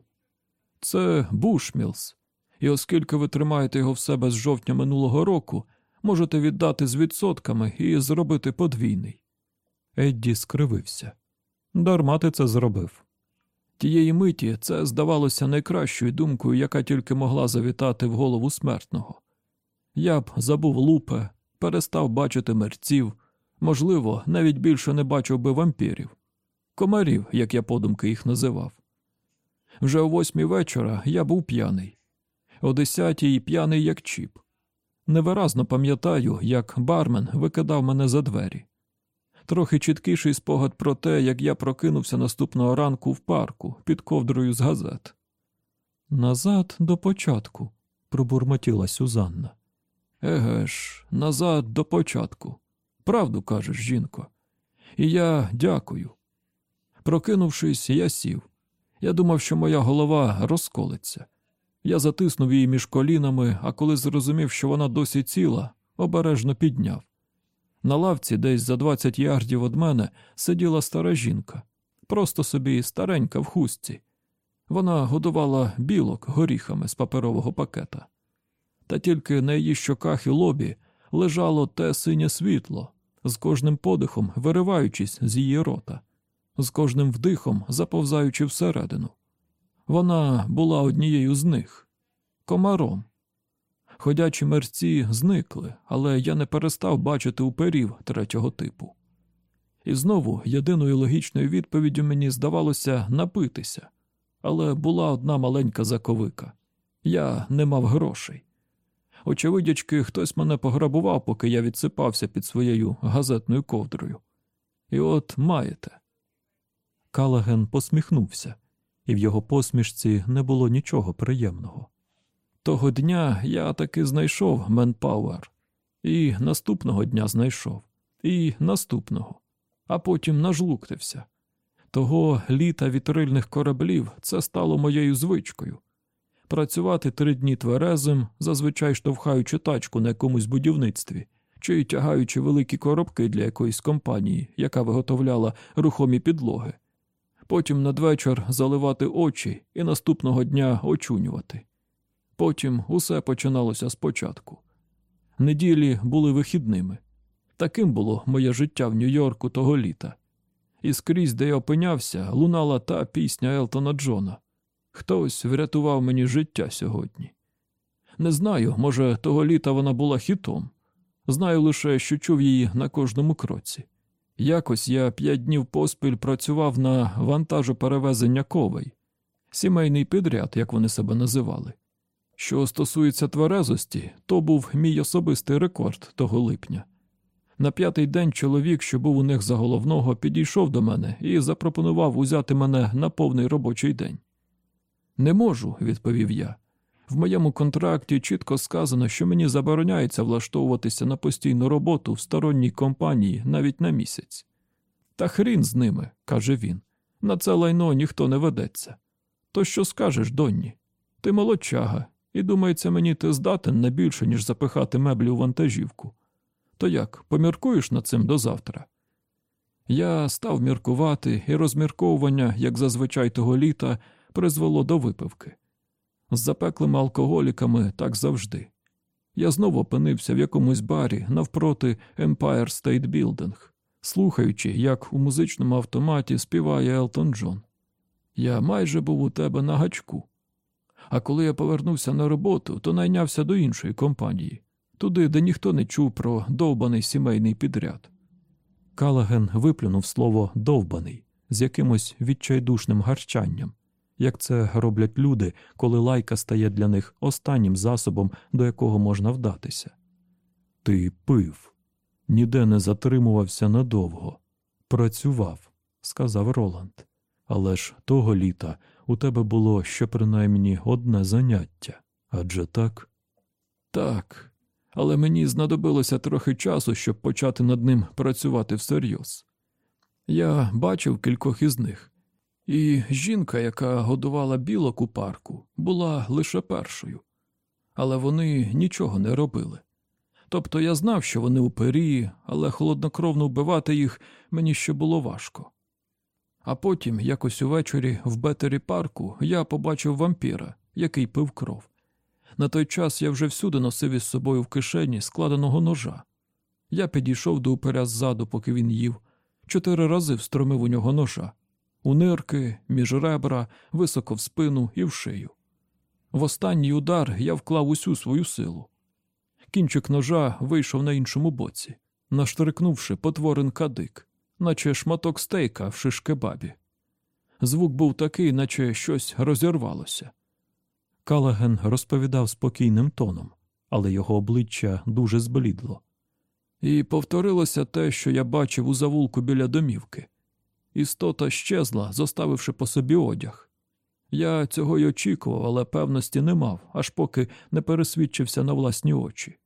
Це Бушмілс, і оскільки ви тримаєте його в себе з жовтня минулого року, можете віддати з відсотками і зробити подвійний. Едді скривився. Дарма ти це зробив. Тієї миті це здавалося найкращою думкою, яка тільки могла завітати в голову смертного. Я б забув лупе, перестав бачити мерців, можливо, навіть більше не бачив би вампірів, комарів, як я подумки їх називав. Вже о восьмій вечора я був п'яний, о десятій п'яний як чіп. Невиразно пам'ятаю, як бармен викидав мене за двері. Трохи чіткіший спогад про те, як я прокинувся наступного ранку в парку під ковдрою з газет. Назад до початку, пробурмотіла Сюзанна. Еге ж, назад до початку. Правду кажеш, жінко. І я дякую. Прокинувшись, я сів. Я думав, що моя голова розколиться. Я затиснув її між колінами, а коли зрозумів, що вона досі ціла, обережно підняв. На лавці, десь за 20 ярдів від мене, сиділа стара жінка, просто собі старенька в хустці. Вона годувала білок горіхами з паперового пакета. Та тільки на її щоках і лобі лежало те синє світло, з кожним подихом вириваючись з її рота, з кожним вдихом заповзаючи всередину. Вона була однією з них комаром. Ходячі мерці зникли, але я не перестав бачити уперів третього типу. І знову єдиною логічною відповіддю мені здавалося напитися, але була одна маленька заковика я не мав грошей. Очевидячки, хтось мене пограбував, поки я відсипався під своєю газетною ковдрою. І от маєте. Калаген посміхнувся, і в його посмішці не було нічого приємного. Того дня я таки знайшов Менпауер. І наступного дня знайшов, і наступного, а потім нажлуктився. Того літа вітрильних кораблів це стало моєю звичкою. Працювати три дні тверезим, зазвичай штовхаючи тачку на якомусь будівництві, чи тягаючи великі коробки для якоїсь компанії, яка виготовляла рухомі підлоги. Потім надвечір заливати очі і наступного дня очунювати. Потім усе починалося спочатку. Неділі були вихідними. Таким було моє життя в Нью-Йорку того літа. І скрізь, де я опинявся, лунала та пісня Елтона Джона. Хтось врятував мені життя сьогодні. Не знаю, може, того літа вона була хітом. Знаю лише, що чув її на кожному кроці. Якось я п'ять днів поспіль працював на вантажоперевезення ковей, сімейний підряд, як вони себе називали. Що стосується тверезості, то був мій особистий рекорд того липня. На п'ятий день чоловік, що був у них за головного, підійшов до мене і запропонував узяти мене на повний робочий день. Не можу, відповів я. В моєму контракті чітко сказано, що мені забороняється влаштовуватися на постійну роботу в сторонній компанії навіть на місяць. Та хрін з ними, каже він. На це лайно ніхто не ведеться. То що скажеш, Донні? Ти молодчага, і думається, мені ти здатен на більше, ніж запихати меблі у вантажівку. То як, поміркуєш над цим до завтра? Я став міркувати, і розмірковування, як зазвичай того літа, призвело до випивки. З запеклими алкоголіками так завжди. Я знову опинився в якомусь барі навпроти Empire State Building, слухаючи, як у музичному автоматі співає Елтон Джон. Я майже був у тебе на гачку. А коли я повернувся на роботу, то найнявся до іншої компанії, туди, де ніхто не чув про довбаний сімейний підряд. Калаген виплюнув слово довбаний з якимось відчайдушним гарчанням, як це роблять люди, коли лайка стає для них останнім засобом, до якого можна вдатися. Ти пив, ніде не затримувався надовго. Працював, сказав Роланд. Але ж того літа у тебе було ще принаймні одне заняття. Адже так? Так, але мені знадобилося трохи часу, щоб почати над ним працювати всерйоз. Я бачив кількох із них, і жінка, яка годувала білок у парку, була лише першою, але вони нічого не робили. Тобто я знав, що вони упері, але холоднокровно вбивати їх мені ще було важко. А потім, якось увечері в Бетері парку, я побачив вампіра, який пив кров. На той час я вже всюди носив із собою в кишені складеного ножа. Я підійшов до упиря ззаду, поки він їв, чотири рази встромив у нього ножа у нирки, між ребра, високо в спину і в шию. В останній удар я вклав усю свою силу. Кінчик ножа вийшов на іншому боці, наштрикнувши потворин кадик, наче шматок стейка в шишкебабі. Звук був такий, наче щось розірвалося. Калаген розповідав спокійним тоном, але його обличчя дуже зблідло. І повторилося те, що я бачив у завулку біля домівки. Істота щезла, зоставивши по собі одяг. Я цього й очікував, але певності не мав, аж поки не пересвідчився на власні очі.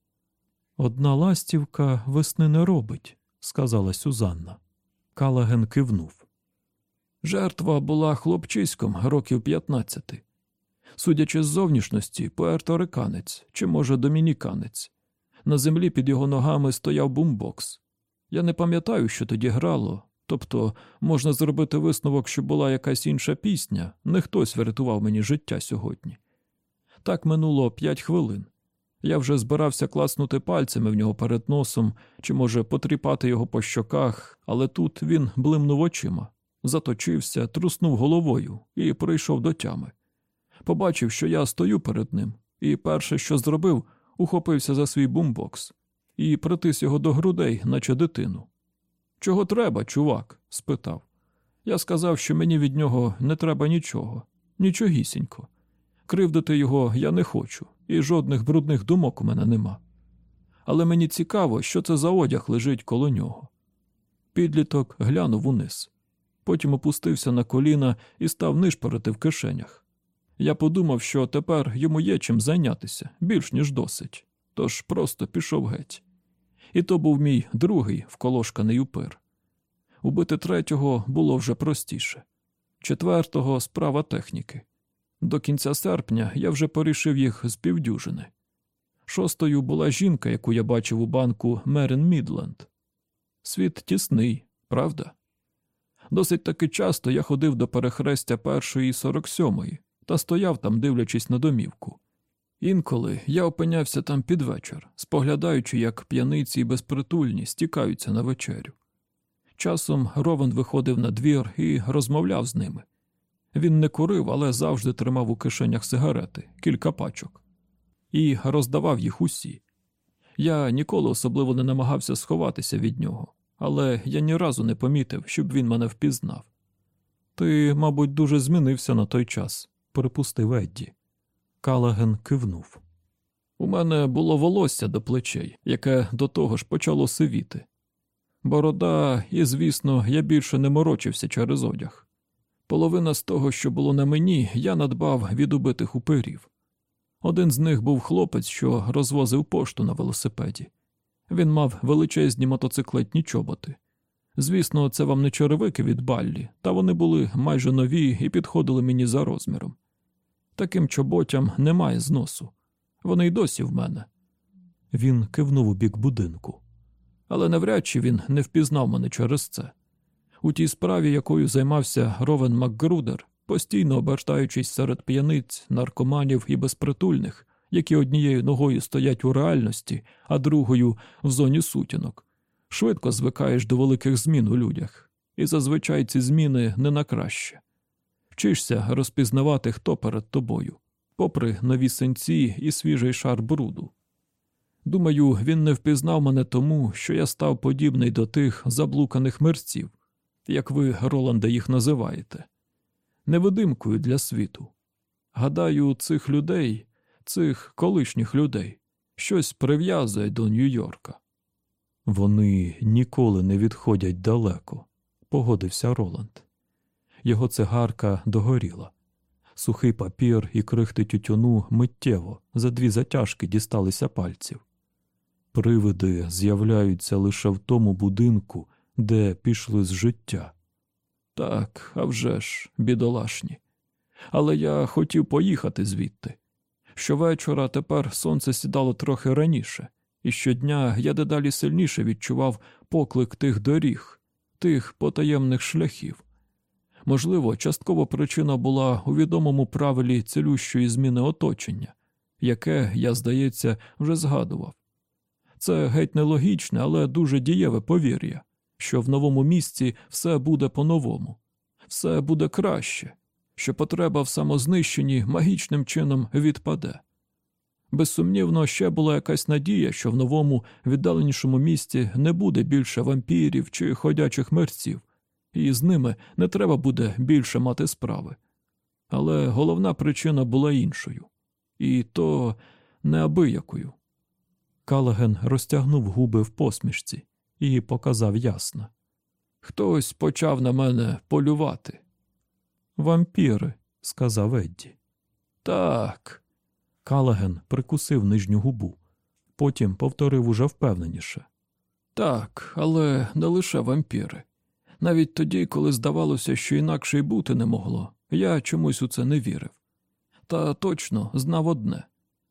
Одна ластівка весни не робить, сказала Сюзанна. Калаген кивнув. Жертва була хлопчиськом років 15. Судячи з зовнішності, пуерториканець чи, може, домініканець. На землі під його ногами стояв бумбокс. Я не пам'ятаю, що тоді грало, тобто можна зробити висновок, що була якась інша пісня, не хтось врятував мені життя сьогодні. Так минуло п'ять хвилин. Я вже збирався класнути пальцями в нього перед носом чи, може, потріпати його по щоках, але тут він блимнув очима, заточився, труснув головою і прийшов до тями. Побачив, що я стою перед ним, і перше, що зробив, ухопився за свій бумбокс і притис його до грудей, наче дитину. Чого треба, чувак? спитав. Я сказав, що мені від нього не треба нічого, нічогісінько. Кривдити його я не хочу, і жодних брудних думок у мене нема. Але мені цікаво, що це за одяг лежить коло нього. Підліток глянув униз, потім опустився на коліна і став нишпорити в кишенях. Я подумав, що тепер йому є чим зайнятися більш ніж досить, тож просто пішов геть. І то був мій другий вколошканий упир. Убити третього було вже простіше, четвертого справа техніки. До кінця серпня я вже порішив їх з півдюжини. Шостою була жінка, яку я бачив у банку Мерен Мідленд. Світ тісний, правда? Досить таки часто я ходив до перехрестя першої і сорок сьомої та стояв там, дивлячись на домівку. Інколи я опинявся там під вечір, споглядаючи, як п'яниці і безпритульні стікаються на вечерю. Часом Ровен виходив на двір і розмовляв з ними. Він не курив, але завжди тримав у кишенях сигарети, кілька пачок, і роздавав їх усі. Я ніколи особливо не намагався сховатися від нього, але я ні разу не помітив, щоб він мене впізнав. Ти, мабуть, дуже змінився на той час, припустив Едді. Калаген кивнув. У мене було волосся до плечей, яке до того ж почало сивіти. Борода, і, звісно, я більше не морочився через одяг. Половина з того, що було на мені, я надбав від убитих упирів. Один з них був хлопець, що розвозив пошту на велосипеді. Він мав величезні мотоциклетні чоботи. Звісно, це вам не черевики від баллі, та вони були майже нові і підходили мені за розміром. Таким чоботям немає зносу. Вони й досі в мене. Він кивнув у бік будинку. Але навряд чи він не впізнав мене через це. У тій справі, якою займався Ровен Макгрудер, постійно обертаючись серед п'яниць, наркоманів і безпритульних, які однією ногою стоять у реальності, а другою в зоні сутінок. Швидко звикаєш до великих змін у людях, і зазвичай ці зміни не на краще. Вчишся розпізнавати, хто перед тобою, попри нові синці і свіжий шар бруду. Думаю, він не впізнав мене тому, що я став подібний до тих заблуканих мерців, як ви, Роланде, їх називаєте, невидимкою для світу. Гадаю, цих людей, цих колишніх людей, щось прив'язує до Нью-Йорка. Вони ніколи не відходять далеко, погодився Роланд. Його цигарка догоріла. Сухий папір і крихти тютюну миттєво за дві затяжки дісталися пальців. Привиди з'являються лише в тому будинку, де пішли з життя. Так, а вже ж, бідолашні. Але я хотів поїхати звідти. Щовечора тепер сонце сідало трохи раніше, і щодня я дедалі сильніше відчував поклик тих доріг, тих потаємних шляхів. Можливо, частково причина була у відомому правилі цілющої зміни оточення, яке, я здається, вже згадував. Це геть нелогічне, але дуже дієве повір'я, що в новому місці все буде по-новому, все буде краще, що потреба в самознищенні магічним чином відпаде. Безсумнівно, ще була якась надія, що в новому віддаленішому місті не буде більше вампірів чи ходячих мерців, і з ними не треба буде більше мати справи. Але головна причина була іншою, і то неабиякою. Калаген розтягнув губи в посмішці і показав ясно. Хтось почав на мене полювати. Вампіри, сказав Едді. Так. Калаген прикусив нижню губу, потім повторив уже впевненіше. Так, але не лише вампіри. Навіть тоді, коли здавалося, що інакше й бути не могло, я чомусь у це не вірив. Та точно знав одне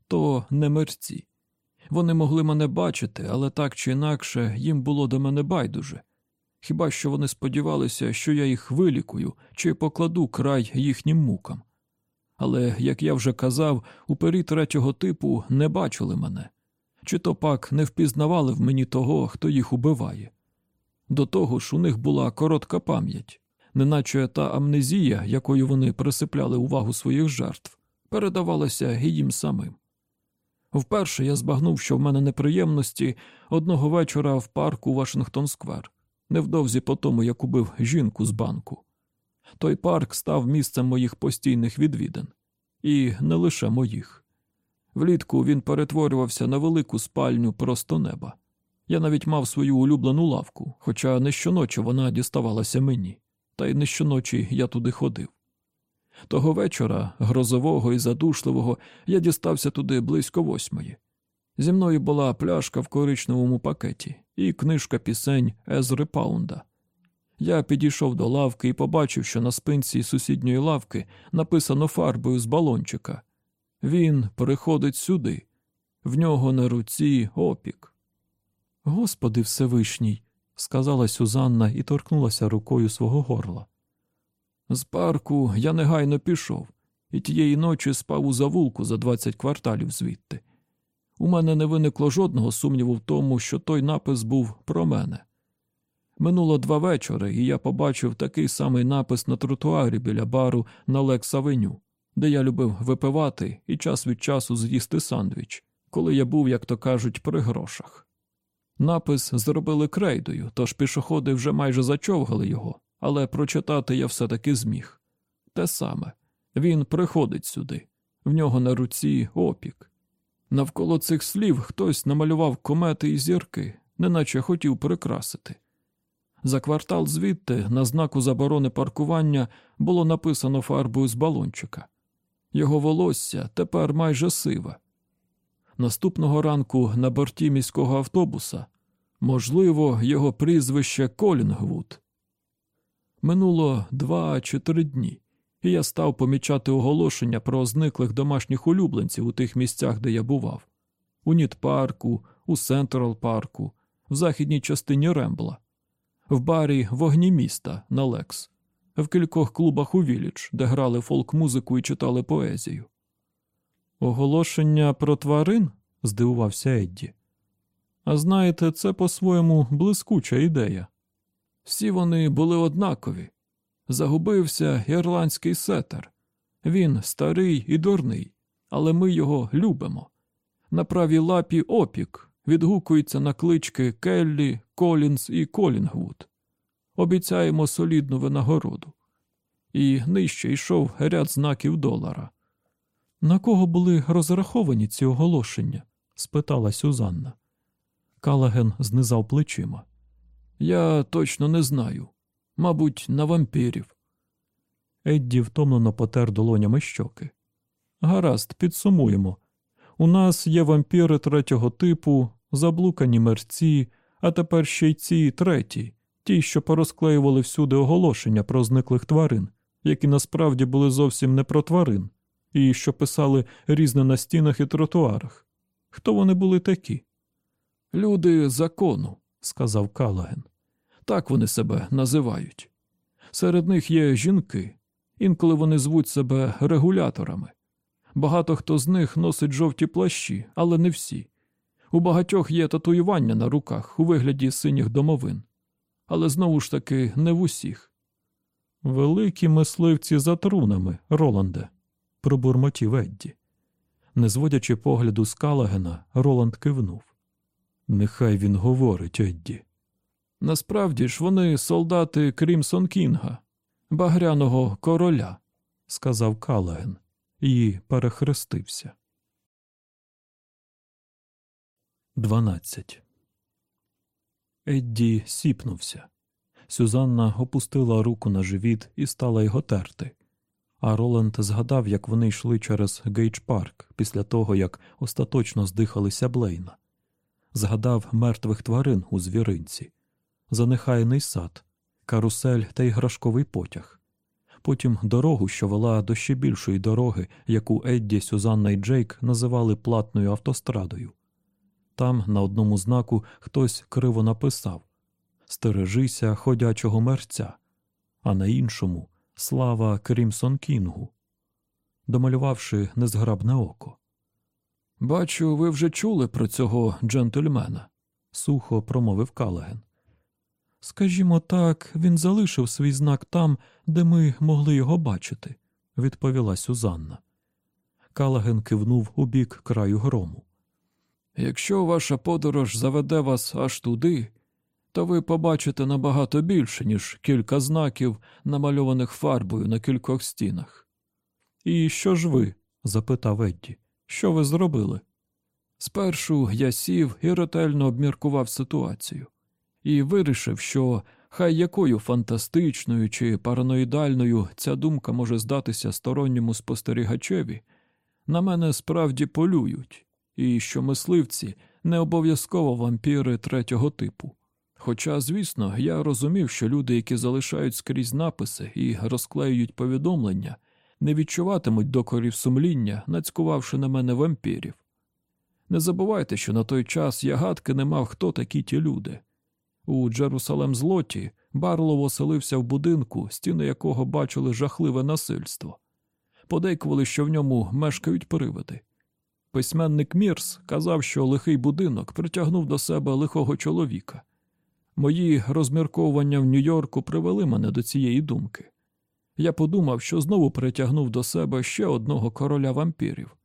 то не мерці. Вони могли мене бачити, але так чи інакше їм було до мене байдуже. Хіба що вони сподівалися, що я їх вилікую чи покладу край їхнім мукам. Але, як я вже казав, упері третього типу не бачили мене, чи то пак не впізнавали в мені того, хто їх убиває. До того ж, у них була коротка пам'ять, неначе та амнезія, якою вони присипляли увагу своїх жертв, передавалася і їм самим. Вперше я збагнув, що в мене неприємності одного вечора в парку Вашингтон Сквер, невдовзі по тому, як убив жінку з банку. Той парк став місцем моїх постійних відвідин, і не лише моїх. Влітку він перетворювався на велику спальню просто неба. Я навіть мав свою улюблену лавку, хоча не щоночі вона діставалася мені, та й не щоночі я туди ходив. Того вечора, грозового і задушливого, я дістався туди близько восьмої. Зі мною була пляшка в коричневому пакеті і книжка пісень Езри Паунда. Я підійшов до лавки і побачив, що на спинці сусідньої лавки написано фарбою з балончика. Він приходить сюди, в нього на руці опік. Господи Всевишній, сказала Сюзанна і торкнулася рукою свого горла. З парку я негайно пішов, і тієї ночі спав у завулку за 20 кварталів звідти. У мене не виникло жодного сумніву в тому, що той напис був про мене. Минуло два вечори, і я побачив такий самий напис на тротуарі біля бару на Лекс-авеню, де я любив випивати і час від часу з'їсти сандвіч, коли я був, як то кажуть, при грошах. Напис зробили крейдою, тож пішоходи вже майже зачовгали його, але прочитати я все-таки зміг. Те саме він приходить сюди, в нього на руці опік. Навколо цих слів хтось намалював комети і зірки, неначе хотів прикрасити. За квартал звідти, на знаку заборони паркування, було написано фарбою з балончика. Його волосся тепер майже сиве. Наступного ранку на борті міського автобуса, можливо, його прізвище Колінгвуд. Минуло два чи три дні, і я став помічати оголошення про зниклих домашніх улюбленців у тих місцях, де я бував у Ніт-парку, у Сентрал парку, в західній частині Рембла, в барі вогні міста на Лекс, в кількох клубах у Вілідж, де грали фолк-музику і читали поезію. Оголошення про тварин? здивувався Едді. А знаєте, це по-своєму блискуча ідея. Всі вони були однакові. Загубився ірландський сетер. Він старий і дурний, але ми його любимо. На правій лапі опік відгукується на клички Келлі, Колінс і Колінгвуд. Обіцяємо солідну винагороду. І нижче йшов ряд знаків долара. На кого були розраховані ці оголошення? спитала Сюзанна. Калаген знизав плечима. Я точно не знаю. Мабуть, на вампірів. Едді втомлено потер долонями щоки. Гаразд, підсумуємо. У нас є вампіри третього типу, заблукані мерці, а тепер ще й ці треті, ті, що порозклеювали всюди оголошення про зниклих тварин, які насправді були зовсім не про тварин, і що писали різне на стінах і тротуарах. Хто вони були такі? Люди закону, сказав Калаген. Так вони себе називають. Серед них є жінки, інколи вони звуть себе регуляторами. Багато хто з них носить жовті плащі, але не всі. У багатьох є татуювання на руках у вигляді синіх домовин, але знову ж таки не в усіх. Великі мисливці за трунами, Роланде, пробурмотів Едді. Не зводячи погляду з Калагена, Роланд кивнув. Нехай він говорить, Едді. Насправді ж вони солдати Крімсон Кінга, багряного короля, сказав Калаген і перехрестився. 12. Едді сіпнувся. Сюзанна опустила руку на живіт і стала його терти. А Роланд згадав, як вони йшли через Гейдж Парк після того, як остаточно здихалися Блейна. Згадав мертвих тварин у звіринці, занехайний сад, карусель та іграшковий потяг. Потім дорогу, що вела до ще більшої дороги, яку Едді, Сюзанна і Джейк називали платною автострадою. Там, на одному знаку, хтось криво написав Стережися ходячого мерця, а на іншому слава Крімсон Кінгу, домалювавши незграбне око. Бачу, ви вже чули про цього джентльмена, сухо промовив Калаген. Скажімо так, він залишив свій знак там, де ми могли його бачити, відповіла Сюзанна. Калаген кивнув у бік краю грому. Якщо ваша подорож заведе вас аж туди, то ви побачите набагато більше, ніж кілька знаків, намальованих фарбою на кількох стінах. І що ж ви? запитав Едді. Що ви зробили? Спершу я сів і ретельно обміркував ситуацію і вирішив, що хай якою фантастичною чи параноїдальною ця думка може здатися сторонньому спостерігачеві, на мене справді полюють, і що мисливці не обов'язково вампіри третього типу. Хоча, звісно, я розумів, що люди, які залишають скрізь написи і розклеюють повідомлення, не відчуватимуть докорів сумління, нацькувавши на мене вампірів. Не забувайте, що на той час я гадки не мав, хто такі ті люди. У Джерусалем злоті Барлов оселився в будинку, стіни якого бачили жахливе насильство. Подейкували, що в ньому мешкають привиди. Письменник Мірс казав, що лихий будинок притягнув до себе лихого чоловіка. Мої розмірковування в Нью-Йорку привели мене до цієї думки. Я подумав, що знову притягнув до себе ще одного короля вампірів,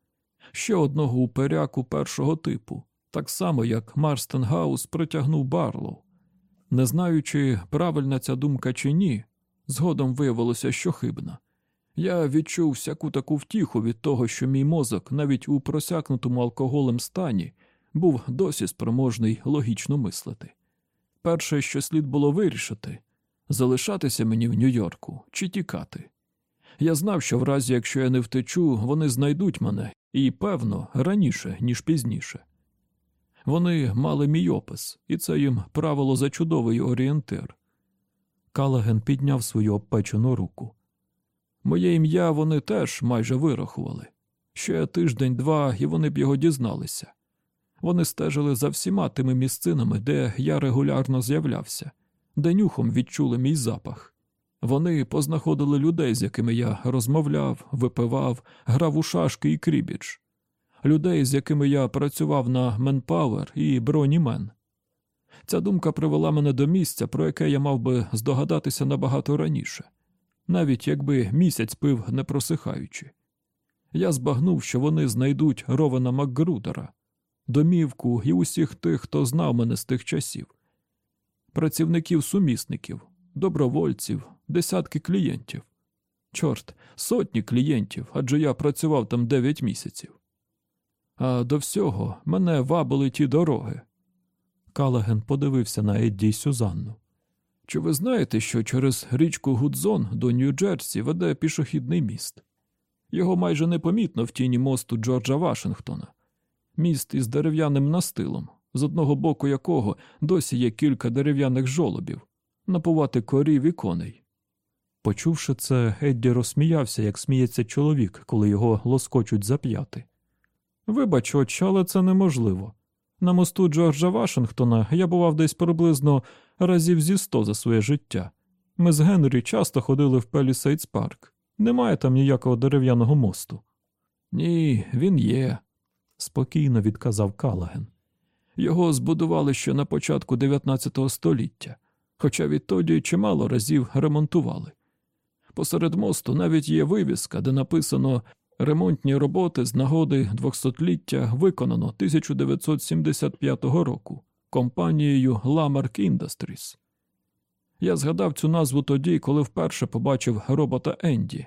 ще одного уперяку першого типу, так само як Марстен Гаус притягнув Барлоу. Не знаючи, правильна ця думка чи ні, згодом виявилося, що хибна. Я відчув всяку таку втіху від того, що мій мозок, навіть у просякнутому алкоголем стані, був досі спроможний логічно мислити. Перше, що слід було вирішити залишатися мені в Нью-Йорку чи тікати. Я знав, що в разі, якщо я не втечу, вони знайдуть мене і, певно, раніше, ніж пізніше. Вони мали мій опис, і це їм правило за чудовий орієнтир. Калаген підняв свою обпечену руку. Моє ім'я вони теж майже вирахували. Ще тиждень-два, і вони б його дізналися. Вони стежили за всіма тими місцинами, де я регулярно з'являвся, де нюхом відчули мій запах. Вони познаходили людей, з якими я розмовляв, випивав, грав у шашки і крібідж. людей, з якими я працював на Manpower і Brawny Man. Ця думка привела мене до місця, про яке я мав би здогадатися набагато раніше, навіть якби місяць пив не просихаючи. Я збагнув, що вони знайдуть Ровена Макгрудера, домівку і усіх тих, хто знав мене з тих часів, працівників-сумісників, добровольців, десятки клієнтів. Чорт, сотні клієнтів, адже я працював там дев'ять місяців. А до всього мене вабили ті дороги. Калаген подивився на Едді Сюзанну. Чи ви знаєте, що через річку Гудзон до Нью-Джерсі веде пішохідний міст? Його майже непомітно в тіні мосту Джорджа Вашингтона. Міст із дерев'яним настилом, з одного боку якого досі є кілька дерев'яних жолобів, напувати корів і коней. Почувши це, Едді розсміявся, як сміється чоловік, коли його лоскочуть за п'яти. Вибач, отче, але це неможливо. На мосту Джорджа Вашингтона я бував десь приблизно разів зі сто за своє життя. Ми з Генрі часто ходили в Пелісейдс парк. Немає там ніякого дерев'яного мосту. Ні, він є, спокійно відказав Калаген. Його збудували ще на початку 19 століття, хоча відтоді чимало разів ремонтували. Посеред мосту навіть є вивіска, де написано Ремонтні роботи з нагоди 200-ліття виконано 1975 року компанією Lamarck Industries. Я згадав цю назву тоді, коли вперше побачив робота Енді.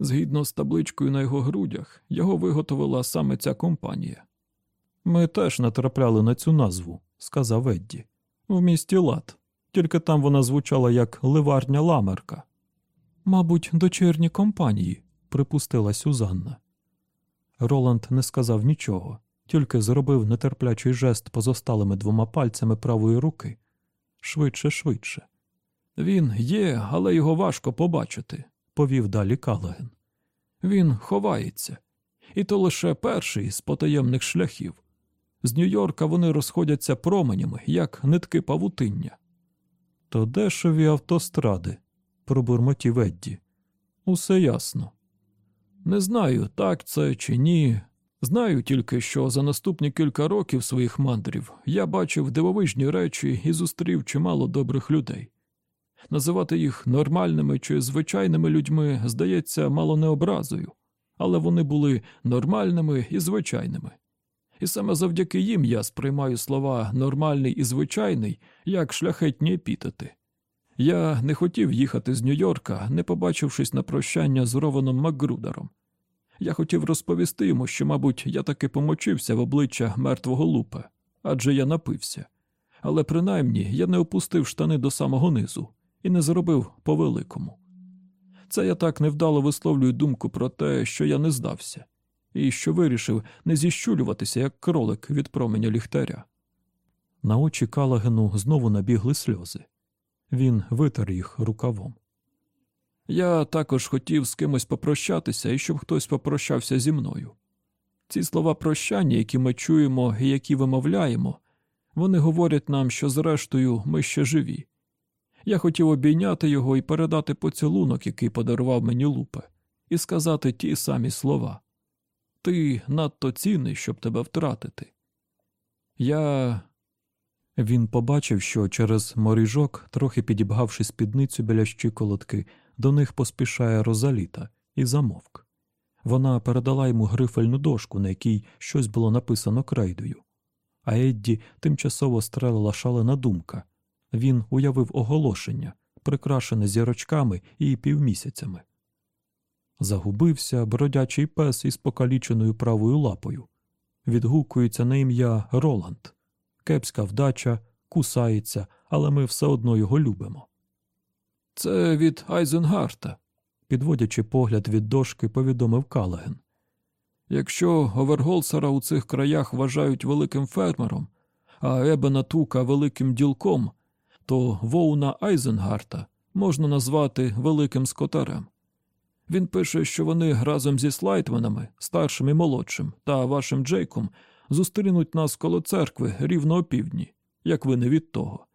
Згідно з табличкою на його грудях, його виготовила саме ця компанія. Ми теж натрапляли на цю назву, сказав Едді. В місті Лат. Тільки там вона звучала як ливарня Ламерка. Мабуть, дочірні компанії, припустила Сюзанна. Роланд не сказав нічого, тільки зробив нетерплячий жест позосталими двома пальцями правої руки. Швидше, швидше. Він є, але його важко побачити, повів далі Калаген. Він ховається, і то лише перший з потаємних шляхів. З Нью-Йорка вони розходяться променями, як нитки павутиння. То дешеві автостради, пробурмотів Едді. Усе ясно. Не знаю, так це чи ні. Знаю тільки, що за наступні кілька років своїх мандрів я бачив дивовижні речі і зустрів чимало добрих людей. Називати їх нормальними чи звичайними людьми здається мало не образою, але вони були нормальними і звичайними. І саме завдяки їм я сприймаю слова нормальний і звичайний як шляхетні епітети. Я не хотів їхати з Нью-Йорка, не побачившись на прощання з Рованом Макгрудером. Я хотів розповісти йому, що, мабуть, я таки помочився в обличчя мертвого лупа, адже я напився. Але принаймні я не опустив штани до самого низу і не зробив по великому. Це я так невдало висловлюю думку про те, що я не здався, і що вирішив не зіщулюватися, як кролик від променя ліхтаря. На очі Калагену знову набігли сльози. Він витер їх рукавом. Я також хотів з кимось попрощатися і щоб хтось попрощався зі мною. Ці слова прощання, які ми чуємо і які вимовляємо, вони говорять нам, що зрештою ми ще живі. Я хотів обійняти його і передати поцілунок, який подарував мені лупе, і сказати ті самі слова Ти надто цінний, щоб тебе втратити. Я він побачив, що через моріжок, трохи підібгавши спідницю біля щиколотки, до них поспішає розаліта, і замовк. Вона передала йому грифельну дошку, на якій щось було написано крейдою. А Едді тимчасово стрелила шалена думка. Він уявив оголошення, прикрашене зірочками і півмісяцями. Загубився бродячий пес із покаліченою правою лапою. Відгукується на ім'я Роланд кепська вдача, кусається, але ми все одно його любимо. Це від Айзенгарта, підводячи погляд від дошки, повідомив Калаген. Якщо Оверголсера у цих краях вважають великим фермером, а Ебена Тука великим ділком, то Воуна Айзенгарта можна назвати великим скотарем. Він пише, що вони разом зі Слайтманами, старшим і молодшим, та вашим Джейком зустрінуть нас коло церкви рівно опівдні, як ви не від того.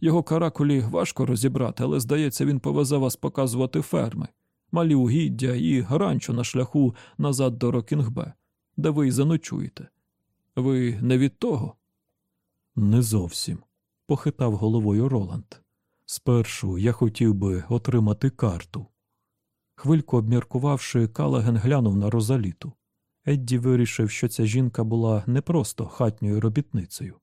Його каракулі важко розібрати, але, здається, він повезе вас показувати ферми, малі угіддя і ранчо на шляху назад до Рокінгбе, де ви й заночуєте. Ви не від того? Не зовсім, похитав головою Роланд. Спершу я хотів би отримати карту. Хвильку обміркувавши, Калаген глянув на Розаліту. Едді вирішив, що ця жінка була не просто хатньою робітницею.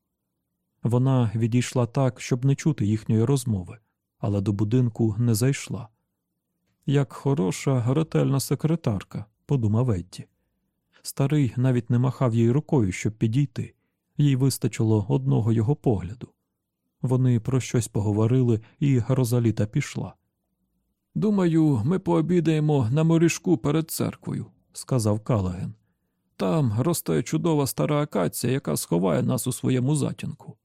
Вона відійшла так, щоб не чути їхньої розмови, але до будинку не зайшла. Як хороша, ретельна секретарка, подумав Едді. Старий навіть не махав їй рукою, щоб підійти, їй вистачило одного його погляду. Вони про щось поговорили, і Розаліта пішла. Думаю, ми пообідаємо на морішку перед церквою, сказав Калаген. Там росте чудова стара акація, яка сховає нас у своєму затінку.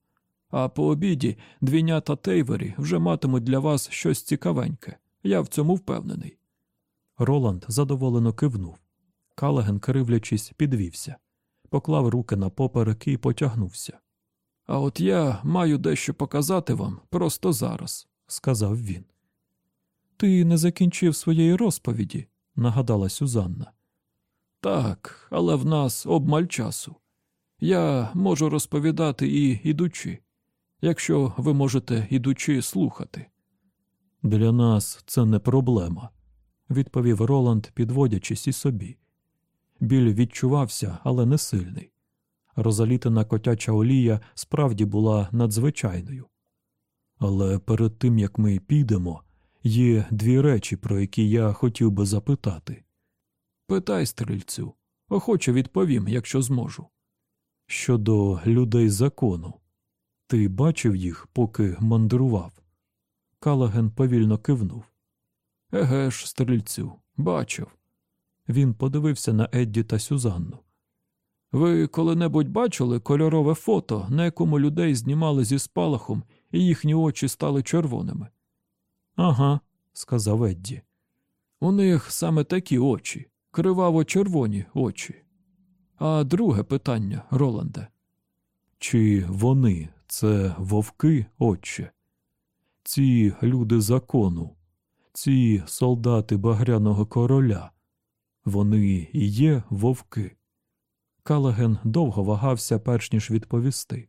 А по обіді двійнята Тейвері вже матимуть для вас щось цікавеньке. Я в цьому впевнений. Роланд задоволено кивнув. Калаген, кривлячись, підвівся, поклав руки на поперек і потягнувся. А от я маю дещо показати вам просто зараз, сказав він. Ти не закінчив своєї розповіді, нагадала Сюзанна. Так, але в нас обмаль часу. Я можу розповідати і ідучи, якщо ви можете ідучи слухати. Для нас це не проблема, відповів Роланд, підводячись і собі. Біль відчувався, але не сильний. Розалітина котяча олія справді була надзвичайною. Але перед тим як ми підемо, є дві речі, про які я хотів би запитати. Питай, стрільцю, охоче відповім, якщо зможу. Щодо людей закону, ти бачив їх, поки мандрував? Калаген повільно кивнув. Еге ж, стрільцю, бачив. Він подивився на Едді та Сюзанну. Ви коли-небудь бачили кольорове фото, на якому людей знімали зі спалахом, і їхні очі стали червоними? Ага, сказав Едді. У них саме такі очі, криваво червоні очі. А друге питання, Роланде. Чи вони це вовки, отче? Ці люди закону, ці солдати багряного короля, вони і є вовки. Калаген довго вагався, перш ніж відповісти.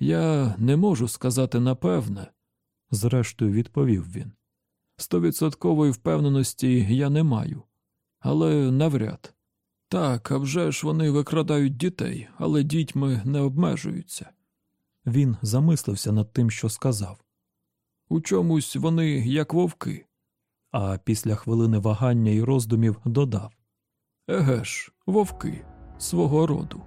Я не можу сказати напевне, зрештою відповів він. Стовідсоткової впевненості я не маю, але навряд. Так, а вже ж вони викрадають дітей, але дітьми не обмежуються. Він замислився над тим, що сказав. У чомусь вони як вовки. А після хвилини вагання і роздумів додав Еге ж, вовки свого роду.